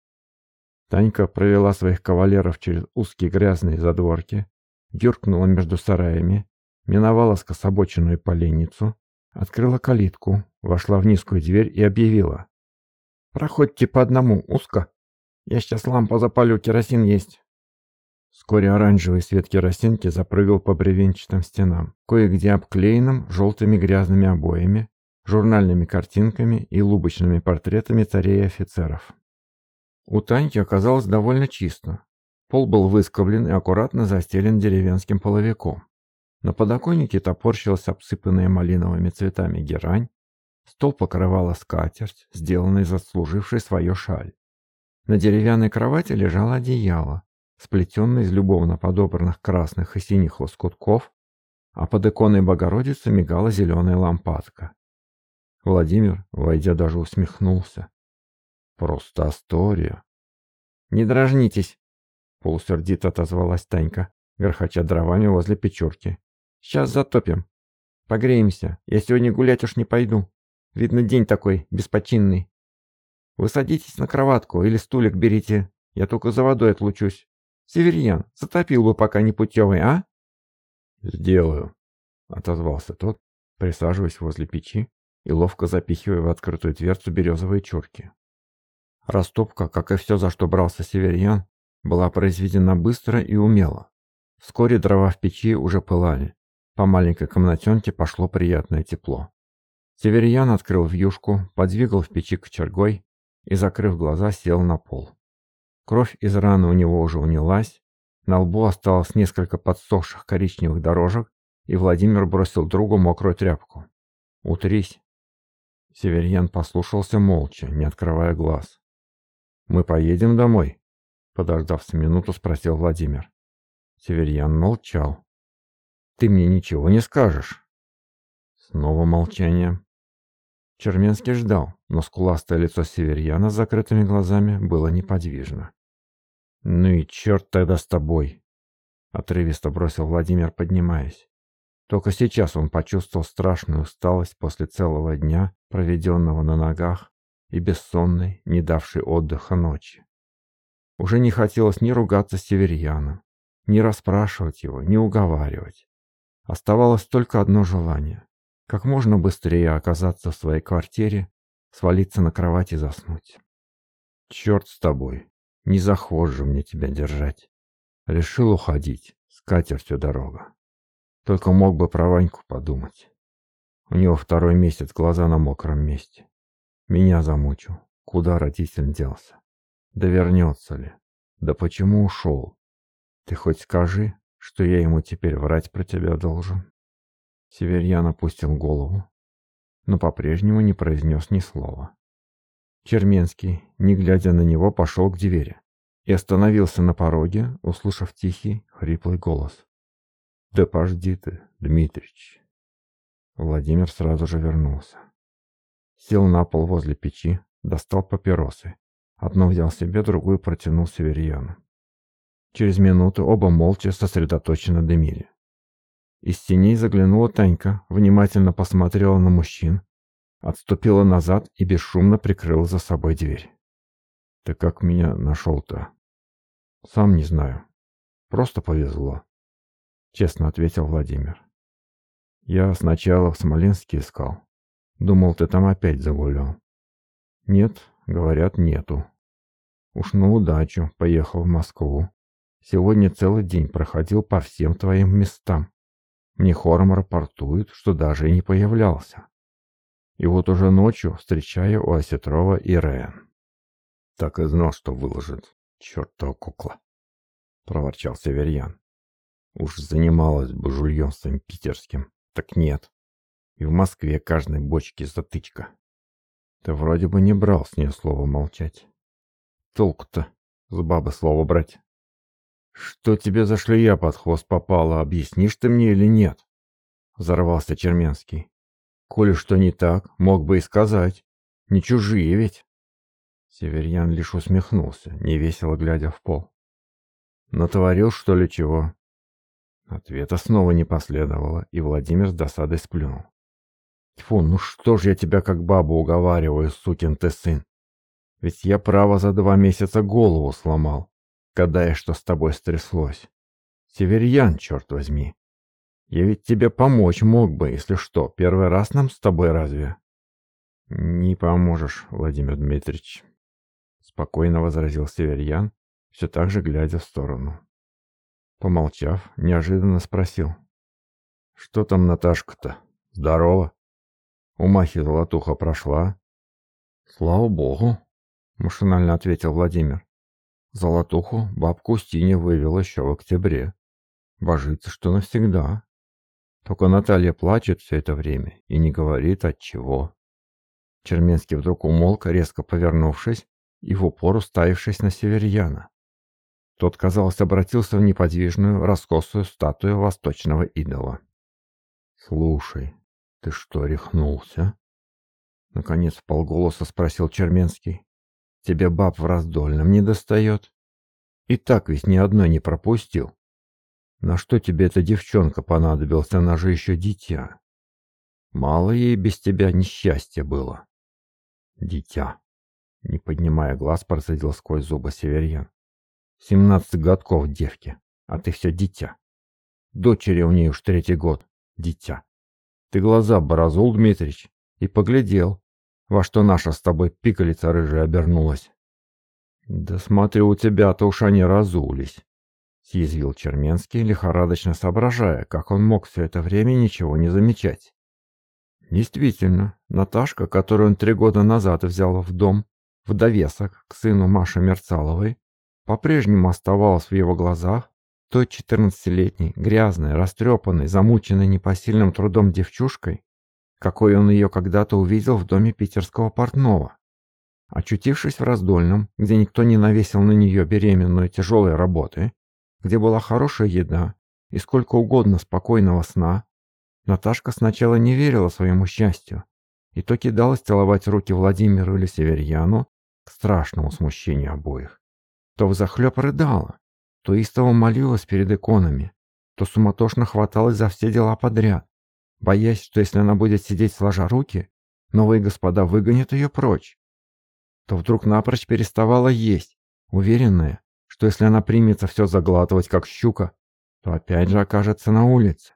Танька провела своих кавалеров через узкие грязные задворки, деркнула между сараями, миновала скособоченную поленницу, открыла калитку, вошла в низкую дверь и объявила. «Проходьте по одному, узко. Я сейчас лампу запалю, керосин есть». Вскоре оранжевый свет керосинки запрыгал по бревенчатым стенам, кое-где обклеенным желтыми грязными обоями, журнальными картинками и лубочными портретами царей и офицеров. У Таньки оказалось довольно чисто. Пол был выскоблен и аккуратно застелен деревенским половиком. На подоконнике топорщилась обсыпанная малиновыми цветами герань. Стол покрывала скатерть, сделанная из отслужившей свое шаль. На деревянной кровати лежало одеяло, сплетенное из любовно подобранных красных и синих лоскутков, а под иконой Богородицы мигала зеленая лампадка. Владимир, войдя, даже усмехнулся. Просто Астория. «Не дрожнитесь!» — полусердито отозвалась Танька, грохоча дровами возле печурки. «Сейчас затопим. Погреемся. Я сегодня гулять уж не пойду. Видно, день такой, беспочинный. Вы садитесь на кроватку или стулик берите. Я только за водой отлучусь. Северьян, затопил бы пока не путевый, а?» «Сделаю», — отозвался тот, присаживаясь возле печи и ловко запихивая в открытую дверцу березовые чурки. Растопка, как и все, за что брался северьян, была произведена быстро и умело. Вскоре дрова в печи уже пылали. По маленькой комнатенке пошло приятное тепло. Северьян открыл вьюшку, подвигал в печи кочергой и, закрыв глаза, сел на пол. Кровь из раны у него уже унялась, на лбу осталось несколько подсохших коричневых дорожек, и Владимир бросил другу мокрую тряпку. «Утрись!» Северьян послушался молча, не открывая глаз. «Мы поедем домой?» Подождав с минуту, спросил Владимир. Северьян молчал. «Ты мне ничего не скажешь?» Снова молчание. Черменский ждал, но скуластое лицо Северьяна с закрытыми глазами было неподвижно. «Ну и черт тогда с тобой!» Отрывисто бросил Владимир, поднимаясь. Только сейчас он почувствовал страшную усталость после целого дня, проведенного на ногах, и бессонной, не давшей отдыха ночи. Уже не хотелось ни ругаться с северьяном, ни расспрашивать его, ни уговаривать. Оставалось только одно желание — как можно быстрее оказаться в своей квартире, свалиться на кровать и заснуть. «Черт с тобой, не захожу мне тебя держать. Решил уходить, с катертью дорога. Только мог бы про Ваньку подумать. У него второй месяц глаза на мокром месте. Меня замучил. Куда родитель делся? Да вернется ли? Да почему ушел? Ты хоть скажи, что я ему теперь врать про тебя должен?» Северьян опустил голову, но по-прежнему не произнес ни слова. Черменский, не глядя на него, пошел к двери и остановился на пороге, услышав тихий, хриплый голос. «Да пожди ты, Дмитрич!» Владимир сразу же вернулся. Сел на пол возле печи, достал папиросы. Одну взял себе, другую протянул Северьяну. Через минуту оба молча сосредоточенно дымили. Из теней заглянула Танька, внимательно посмотрела на мужчин, отступила назад и бесшумно прикрыла за собой дверь. «Ты как меня нашел-то?» «Сам не знаю. Просто повезло», — честно ответил Владимир. «Я сначала в Смоленске искал. Думал, ты там опять загулял». «Нет, говорят, нету. Уж на удачу поехал в Москву. Сегодня целый день проходил по всем твоим местам. Мне хором рапортуют, что даже и не появлялся. И вот уже ночью встречаю у Осетрова Ирен. Так и знал, что выложит. Чертова кукла. Проворчал Северьян. Уж занималась бы жульенством питерским. Так нет. И в Москве каждой бочке затычка. Ты вроде бы не брал с нее слова молчать. Толку-то с бабы слово брать. Что тебе за шлея под хвост попала, объяснишь ты мне или нет? Взорвался Черменский. Коли что не так, мог бы и сказать. Не чужие ведь. Северьян лишь усмехнулся, невесело глядя в пол. «Натворил, что ли, чего?» Ответа снова не последовало, и Владимир с досадой сплюнул. «Тьфу, ну что ж я тебя как бабу уговариваю, сукин ты сын? Ведь я право за два месяца голову сломал, гадая, что с тобой стряслось. Северьян, черт возьми. Я ведь тебе помочь мог бы, если что. Первый раз нам с тобой разве?» «Не поможешь, Владимир Дмитриевич», спокойно возразил Северьян, все так же глядя в сторону. Помолчав, неожиданно спросил. «Что там Наташка-то? Здорово? У Махи золотуха прошла?» «Слава богу», — машинально ответил Владимир. «Золотуху бабку Устинья вывела еще в октябре. Божится, что навсегда. Только Наталья плачет все это время и не говорит от чего. Черменский вдруг умолк, резко повернувшись и в упор уставившись на Северьяна. Тот, казалось, обратился в неподвижную, раскосую статую восточного идола. «Слушай, ты что, рехнулся?» Наконец в полголоса спросил Черменский. «Тебе баб в раздольном не достает? И так ведь ни одной не пропустил. На что тебе эта девчонка понадобилась, она же еще дитя. Мало ей без тебя несчастья было». «Дитя», — не поднимая глаз, процедил сквозь зубы Северьян. «Семнадцать годков девки, а ты все дитя. Дочери у нее уж третий год, дитя. Ты глаза борозул, Дмитрич, и поглядел, во что наша с тобой пикалица рыжая обернулась. Да смотрю, у тебя-то уж они разулись, съязвил Черменский, лихорадочно соображая, как он мог все это время ничего не замечать. Действительно, Наташка, которую он три года назад взял в дом, в довесок к сыну Маши Мерцаловой, по-прежнему оставалась в его глазах той четырнадцатилетней, грязной, растрепанной, замученной непосильным трудом девчушкой, какой он ее когда-то увидел в доме питерского портного. Очутившись в раздольном, где никто не навесил на нее беременную тяжелой работы, где была хорошая еда и сколько угодно спокойного сна, Наташка сначала не верила своему счастью и то кидалась целовать руки Владимиру или Северьяну к страшному смущению обоих, то взахлеб рыдала, то истово молилась перед иконами, то суматошно хваталась за все дела подряд, боясь, что если она будет сидеть сложа руки, новые господа выгонят ее прочь. То вдруг напрочь переставала есть, уверенная, что если она примется все заглатывать, как щука, то опять же окажется на улице.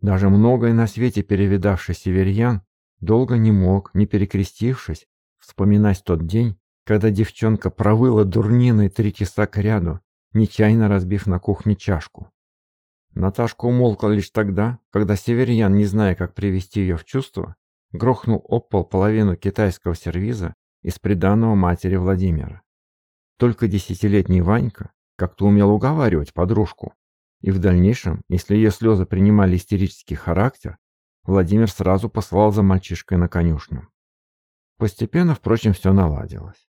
Даже многое на свете перевидавший северьян долго не мог, не перекрестившись, вспоминать тот день, когда девчонка провыла дурниной три часа к ряду, нечаянно разбив на кухне чашку. Наташка умолкла лишь тогда, когда северьян, не зная, как привести ее в чувство, грохнул об пол половину китайского сервиза из приданного матери Владимира. Только десятилетний Ванька как-то умел уговаривать подружку, и в дальнейшем, если ее слезы принимали истерический характер, Владимир сразу послал за мальчишкой на конюшню. Постепенно, впрочем, все наладилось.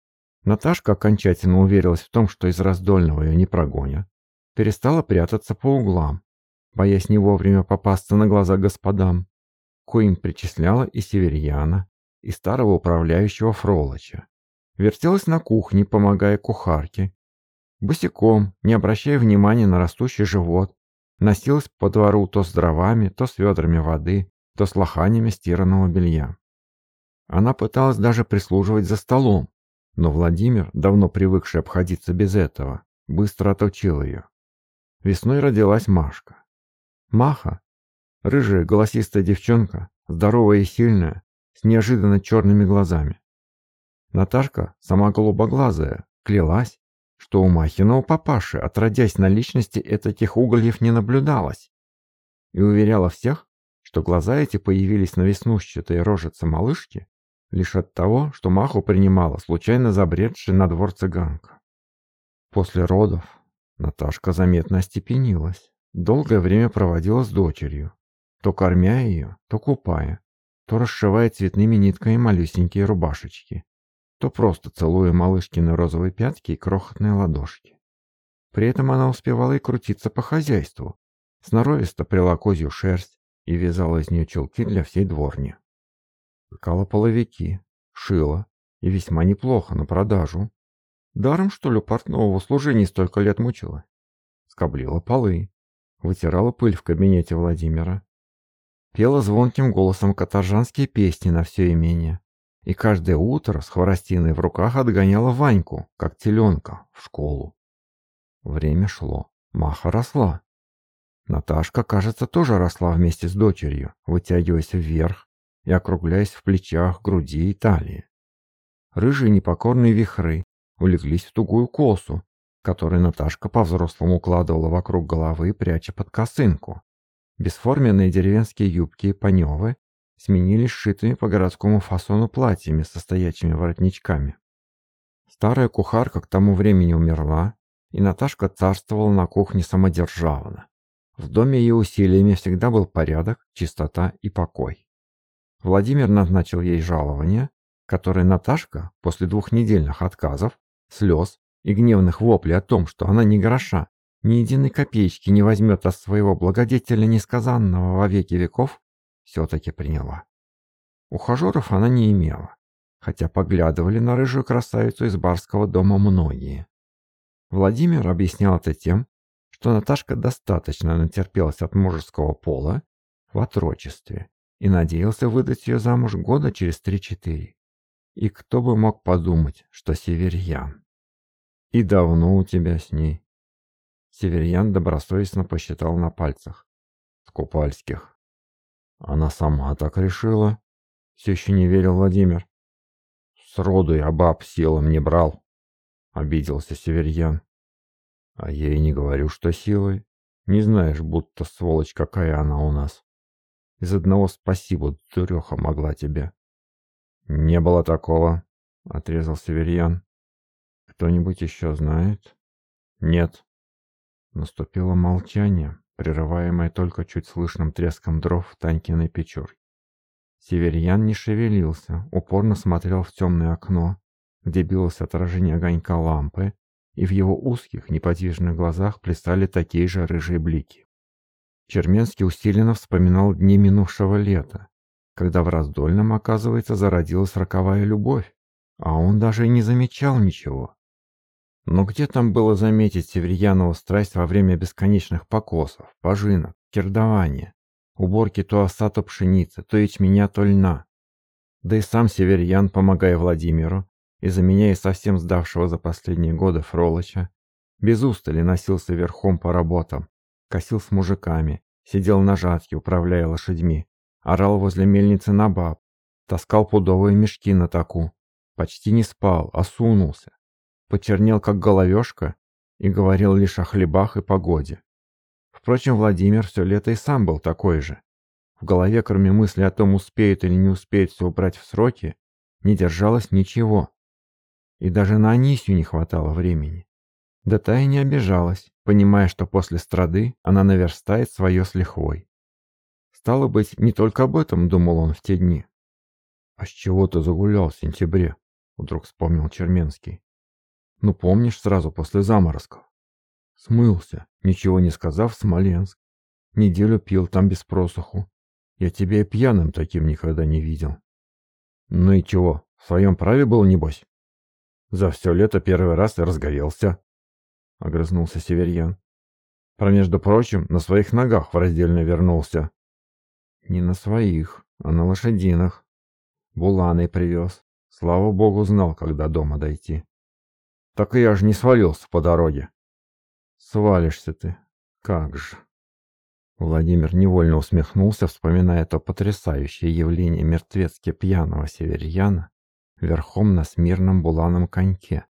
Наташка окончательно уверилась в том, что из раздольного ее не прогонят, перестала прятаться по углам, боясь не вовремя попасться на глаза господам, коим причисляла и северьяна, и старого управляющего Фролоча. Вертелась на кухне, помогая кухарке. Босиком, не обращая внимания на растущий живот, носилась по двору то с дровами, то с ведрами воды, то с лоханями стиранного белья. Она пыталась даже прислуживать за столом, но Владимир, давно привыкший обходиться без этого, быстро отучил ее. Весной родилась Машка. Маха, рыжая голосистая девчонка, здоровая и сильная, с неожиданно черными глазами. Наташка, сама голубоглазая, клялась, что у Махиного папаши, отродясь на личности, этих угольев не наблюдалось, и уверяла всех, что глаза эти появились на веснущатой рожице малышки лишь от того, что Маху принимала случайно забредшая на двор цыганка. После родов Наташка заметно остепенилась. Долгое время проводила с дочерью, то кормя ее, то купая, то расшивая цветными нитками малюсенькие рубашечки, то просто целуя малышкины розовые пятки и крохотные ладошки. При этом она успевала и крутиться по хозяйству, сноровисто прила козью шерсть и вязала из нее чулки для всей дворни. Ткала половики, шила, и весьма неплохо на продажу. Даром, что ли, портнового служения столько лет мучила? Скоблила полы, вытирала пыль в кабинете Владимира. Пела звонким голосом каторжанские песни на все имение. И каждое утро с хворостиной в руках отгоняла Ваньку, как теленка, в школу. Время шло. Маха росла. Наташка, кажется, тоже росла вместе с дочерью, вытягиваясь вверх и округляясь в плечах, груди и талии. Рыжие непокорные вихры улеглись в тугую косу, который Наташка по-взрослому укладывала вокруг головы, пряча под косынку. Бесформенные деревенские юбки и паневы сменились сшитыми по городскому фасону платьями со стоячими воротничками. Старая кухарка к тому времени умерла, и Наташка царствовала на кухне самодержавно. В доме ее усилиями всегда был порядок, чистота и покой. Владимир назначил ей жалование, который Наташка после двухнедельных отказов, слез и гневных воплей о том, что она не гроша, ни единой копеечки не возьмет от своего благодетеля несказанного во веки веков, все-таки приняла. Ухажеров она не имела, хотя поглядывали на рыжую красавицу из барского дома многие. Владимир объяснял это тем, что Наташка достаточно натерпелась от мужеского пола в отрочестве и надеялся выдать ее замуж года через три-четыре. И кто бы мог подумать, что Северьян. И давно у тебя с ней? Северьян добросовестно посчитал на пальцах. Скупальских. Она сама так решила? Все еще не верил Владимир. Сроду я баб силом не брал. Обиделся Северьян. А я и не говорю, что силой. Не знаешь, будто сволочь какая она у нас. Из одного спасибо, дуреха, могла тебе. Не было такого, отрезал Северьян. Кто-нибудь еще знает? Нет. Наступило молчание, прерываемое только чуть слышным треском дров в Танькиной печурке. Северьян не шевелился, упорно смотрел в темное окно, где билось отражение огонька лампы, и в его узких, неподвижных глазах плясали такие же рыжие блики. Черменский усиленно вспоминал дни минувшего лета, когда в раздольном, оказывается, зародилась роковая любовь, а он даже и не замечал ничего. Но где там было заметить Северьянову страсть во время бесконечных покосов, пожинок, кирдования, уборки то овса, то пшеницы, то ячменя, то льна? Да и сам Северьян, помогая Владимиру, и заменяя совсем сдавшего за последние годы Фролыча, без устали носился верхом по работам, косил с мужиками, сидел на жатке, управляя лошадьми, орал возле мельницы на баб, таскал пудовые мешки на таку, почти не спал, осунулся, почернел как головешка и говорил лишь о хлебах и погоде. Впрочем, Владимир все лето и сам был такой же. В голове, кроме мысли о том, успеет или не успеет все убрать в сроки, не держалось ничего. И даже на Анисью не хватало времени. Да та и не обижалась, понимая, что после страды она наверстает свое с лихвой. Стало быть, не только об этом думал он в те дни. «А с чего ты загулял в сентябре?» — вдруг вспомнил Черменский. «Ну, помнишь, сразу после заморозков?» «Смылся, ничего не сказав, в Смоленск. Неделю пил там без просуху. Я тебя и пьяным таким никогда не видел». «Ну и чего, в своем праве был, небось?» За все лето первый раз и разгорелся, — огрызнулся Северьян. Про, между прочим, на своих ногах в раздельно вернулся. Не на своих, а на лошадинах. Буланой привез. Слава богу, знал, когда дома дойти. Так и я же не свалился по дороге. Свалишься ты. Как же. Владимир невольно усмехнулся, вспоминая то потрясающее явление мертвецки пьяного северьяна, верхом на смирном буланом коньке,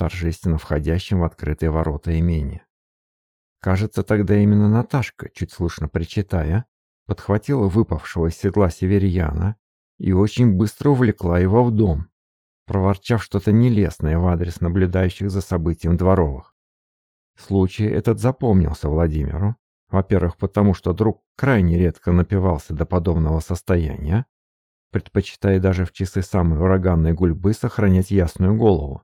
торжественно входящем в открытые ворота имения. Кажется, тогда именно Наташка, чуть слышно причитая, подхватила выпавшего из седла северьяна и очень быстро увлекла его в дом, проворчав что-то нелестное в адрес наблюдающих за событием дворовых. Случай этот запомнился Владимиру, во-первых, потому что друг крайне редко напивался до подобного состояния, предпочитая даже в часы самой ураганной гульбы сохранять ясную голову.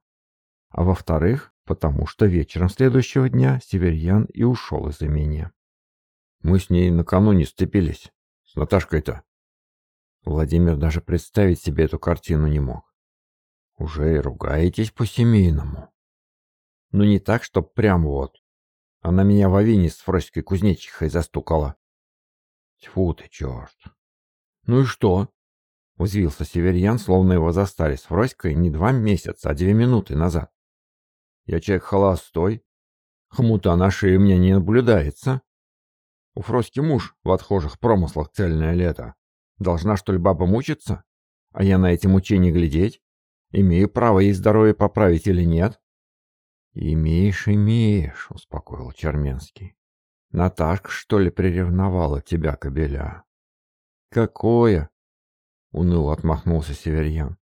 А во-вторых, потому что вечером следующего дня Северьян и ушел из имения. Мы с ней накануне сцепились. С Наташкой-то. Владимир даже представить себе эту картину не мог. Уже и ругаетесь по-семейному. Ну не так, чтоб прям вот. Она меня в авине с Фроськой кузнечихой застукала. Тьфу ты, черт. Ну и что? Узвился Северьян, словно его застали с Фроськой не два месяца, а две минуты назад. Я человек холостой. Хмута на шее меня не наблюдается. У Фроськи муж в отхожих промыслах цельное лето. Должна, что ли, баба мучиться? А я на эти мучения глядеть? Имею право ей здоровье поправить или нет? «Имеешь, имеешь», — успокоил Черменский. «Наташка, что ли, приревновала тебя, кобеля?» «Какое?» Уныло отмахнулся Северьян.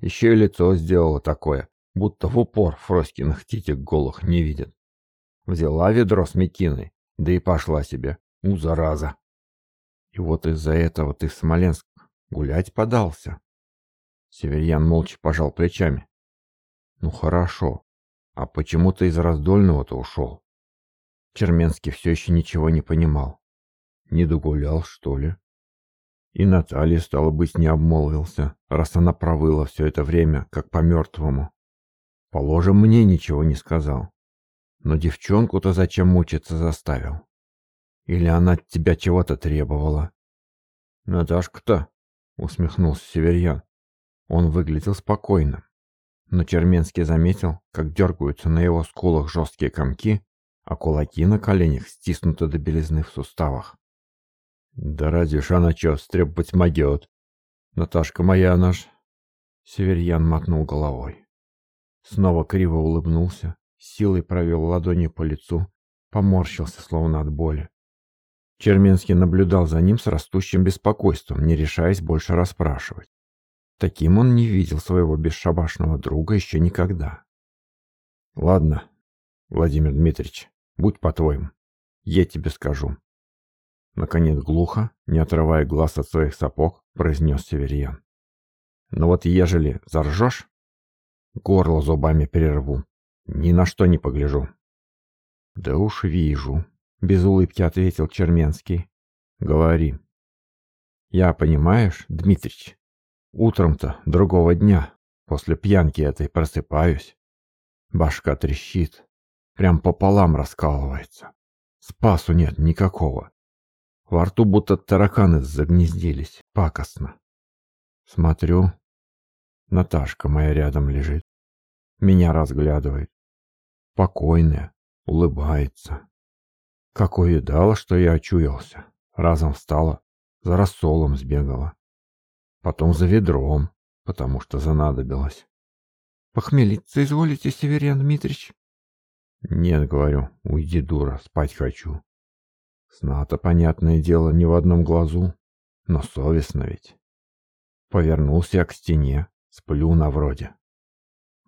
Еще и лицо сделала такое, будто в упор Фроськиных титик голых не видит. Взяла ведро с мекиной, да и пошла себе. У, зараза! И вот из-за этого ты в Смоленск гулять подался. Северьян молча пожал плечами. Ну хорошо. А почему ты из раздольного-то ушел? Черменский все еще ничего не понимал. Не догулял, что ли? И Наталья, стало быть, не обмолвился, раз она провыла все это время, как по-мертвому. Положим, мне ничего не сказал. Но девчонку-то зачем мучиться заставил? Или она от тебя чего-то требовала? Наташка-то, усмехнулся Северьян. Он выглядел спокойным. Но Черменский заметил, как дергаются на его скулах жесткие комки, а кулаки на коленях стиснуты до белизны в суставах. Да разве ж она чё, стребовать могёт? Наташка моя наш. Северьян мотнул головой. Снова криво улыбнулся, силой провел ладонью по лицу, поморщился, словно от боли. Черменский наблюдал за ним с растущим беспокойством, не решаясь больше расспрашивать. Таким он не видел своего бесшабашного друга еще никогда. «Ладно, Владимир Дмитриевич, будь по-твоему. Я тебе скажу. Наконец глухо, не отрывая глаз от своих сапог, произнес Северьян. «Ну вот ежели заржешь, горло зубами перерву, ни на что не погляжу». «Да уж вижу», — без улыбки ответил Черменский. «Говори». «Я, понимаешь, Дмитрич, утром-то другого дня, после пьянки этой просыпаюсь. Башка трещит, прям пополам раскалывается. Спасу нет никакого. Во рту будто тараканы загнездились, пакостно. Смотрю, Наташка моя рядом лежит. Меня разглядывает. Покойная, улыбается. Как увидала, что я очуялся. Разом встала, за рассолом сбегала. Потом за ведром, потому что занадобилось. «Похмелиться изволите, Северян Дмитрич?» «Нет, — говорю, — уйди, дура, спать хочу. Сна-то, понятное дело, не в одном глазу, но совестно ведь. Повернулся я к стене, сплю на вроде.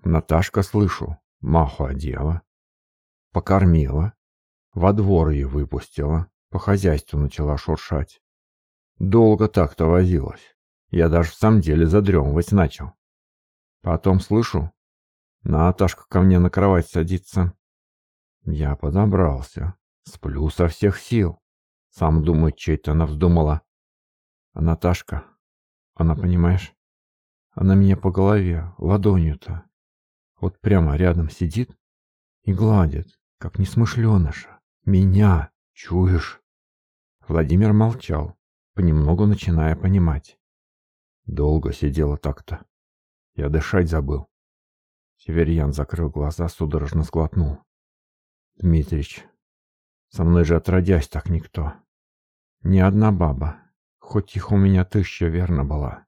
Наташка, слышу, маху одела, покормила, во двор ее выпустила, по хозяйству начала шуршать. Долго так-то возилась. Я даже в самом деле задремывать начал. Потом слышу, Наташка ко мне на кровать садится. Я подобрался, Сплю со всех сил. Сам думаю, что это она вздумала. А Наташка, она, понимаешь, она меня по голове, ладонью-то, вот прямо рядом сидит и гладит, как несмышленыша. Меня, чуешь? Владимир молчал, понемногу начиная понимать. Долго сидела так-то. Я дышать забыл. Северьян закрыл глаза, судорожно сглотнул. Дмитрич, со мной же отродясь так никто. Ни одна баба, хоть их у меня тысяча верно была.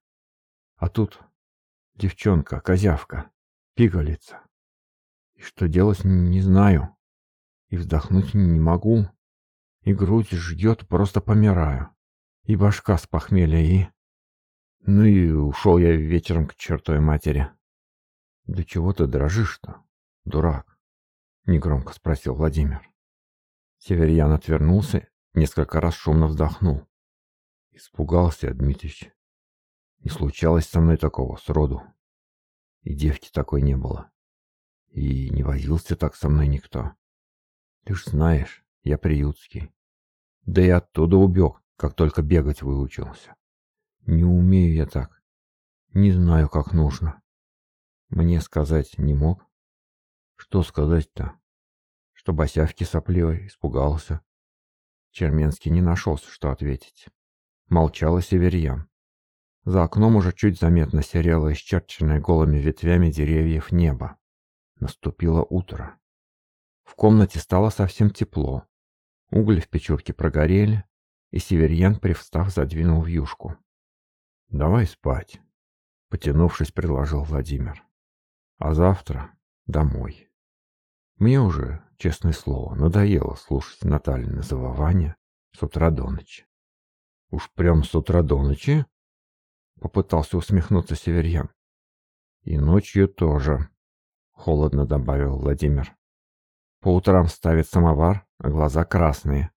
А тут девчонка, козявка, пигалица. И что делать, не знаю. И вздохнуть не могу. И грудь ждет, просто помираю. И башка с похмелья, и... Ну и ушел я вечером к чертовой матери. «Да чего ты дрожишь-то, дурак?» — негромко спросил Владимир. Северьян отвернулся, несколько раз шумно вздохнул. Испугался, Дмитрич. Не случалось со мной такого сроду. И девки такой не было. И не возился так со мной никто. Ты ж знаешь, я приютский. Да и оттуда убег, как только бегать выучился. Не умею я так. Не знаю, как нужно. Мне сказать не мог. Что сказать-то? что босявки сопливой испугался. Черменский не нашелся, что ответить. Молчал и Северьян. За окном уже чуть заметно серело исчерченное голыми ветвями деревьев небо. Наступило утро. В комнате стало совсем тепло. Угли в печурке прогорели, и Северьян, привстав, задвинул вьюшку. «Давай спать», — потянувшись, предложил Владимир. «А завтра домой». Мне уже, честное слово, надоело слушать Натальи завывания с утра до ночи. Уж прям с утра до ночи? Попытался усмехнуться Северьян. И ночью тоже, холодно добавил Владимир. По утрам ставит самовар, а глаза красные.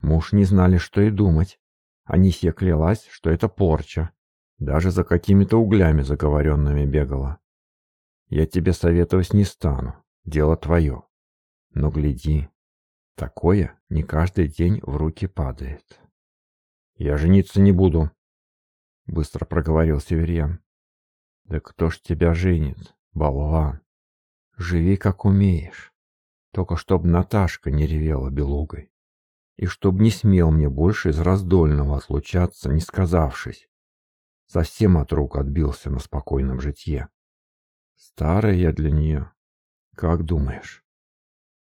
Муж не знали, что и думать. Анисья клялась, что это порча. Даже за какими-то углями заговоренными бегала. Я тебе советовать не стану, дело твое. Но гляди, такое не каждый день в руки падает. Я жениться не буду, быстро проговорил Северьян. Да кто ж тебя женит, болван? Живи как умеешь. Только чтоб Наташка не ревела белугой. И чтоб не смел мне больше из раздольного отлучаться, не сказавшись. Совсем от рук отбился на спокойном житье. Старая я для нее. Как думаешь?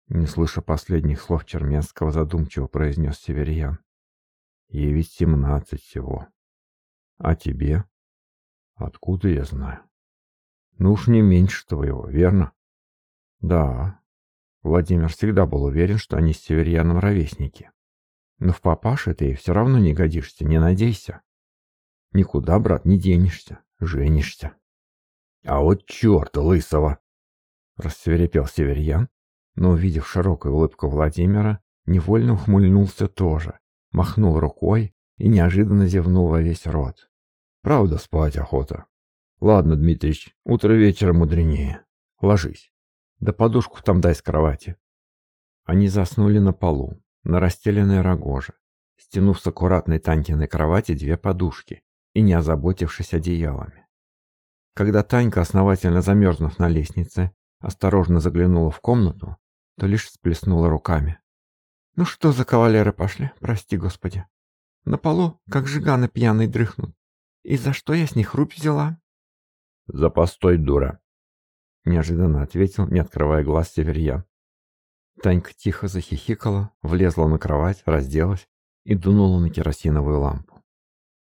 Не слыша последних слов Черменского, задумчиво произнес Северьян. Ей ведь семнадцать всего. А тебе? Откуда я знаю? Ну уж не меньше твоего, верно? Да. Владимир всегда был уверен, что они с Северьяном ровесники. Но в папаше ты все равно не годишься, не надейся. Никуда, брат, не денешься, женишься. А вот черт лысого! Рассверепел Северьян, но, увидев широкую улыбку Владимира, невольно ухмыльнулся тоже, махнул рукой и неожиданно зевнул во весь рот. Правда, спать охота. Ладно, Дмитрич, утро вечера мудренее. Ложись. Да подушку там дай с кровати. Они заснули на полу, на расстеленной рогоже, стянув с аккуратной Танькиной кровати две подушки и не озаботившись одеялами. Когда Танька, основательно замерзнув на лестнице, осторожно заглянула в комнату, то лишь сплеснула руками. «Ну что за кавалеры пошли, прости господи? На полу, как жиганы пьяный дрыхнут. И за что я с них рубь взяла?» «За постой, дура!» Неожиданно ответил, не открывая глаз Северьян. Танька тихо захихикала, влезла на кровать, разделась и дунула на керосиновую лампу.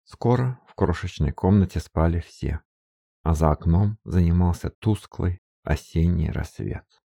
Скоро в крошечной комнате спали все, а за окном занимался тусклый осенний рассвет.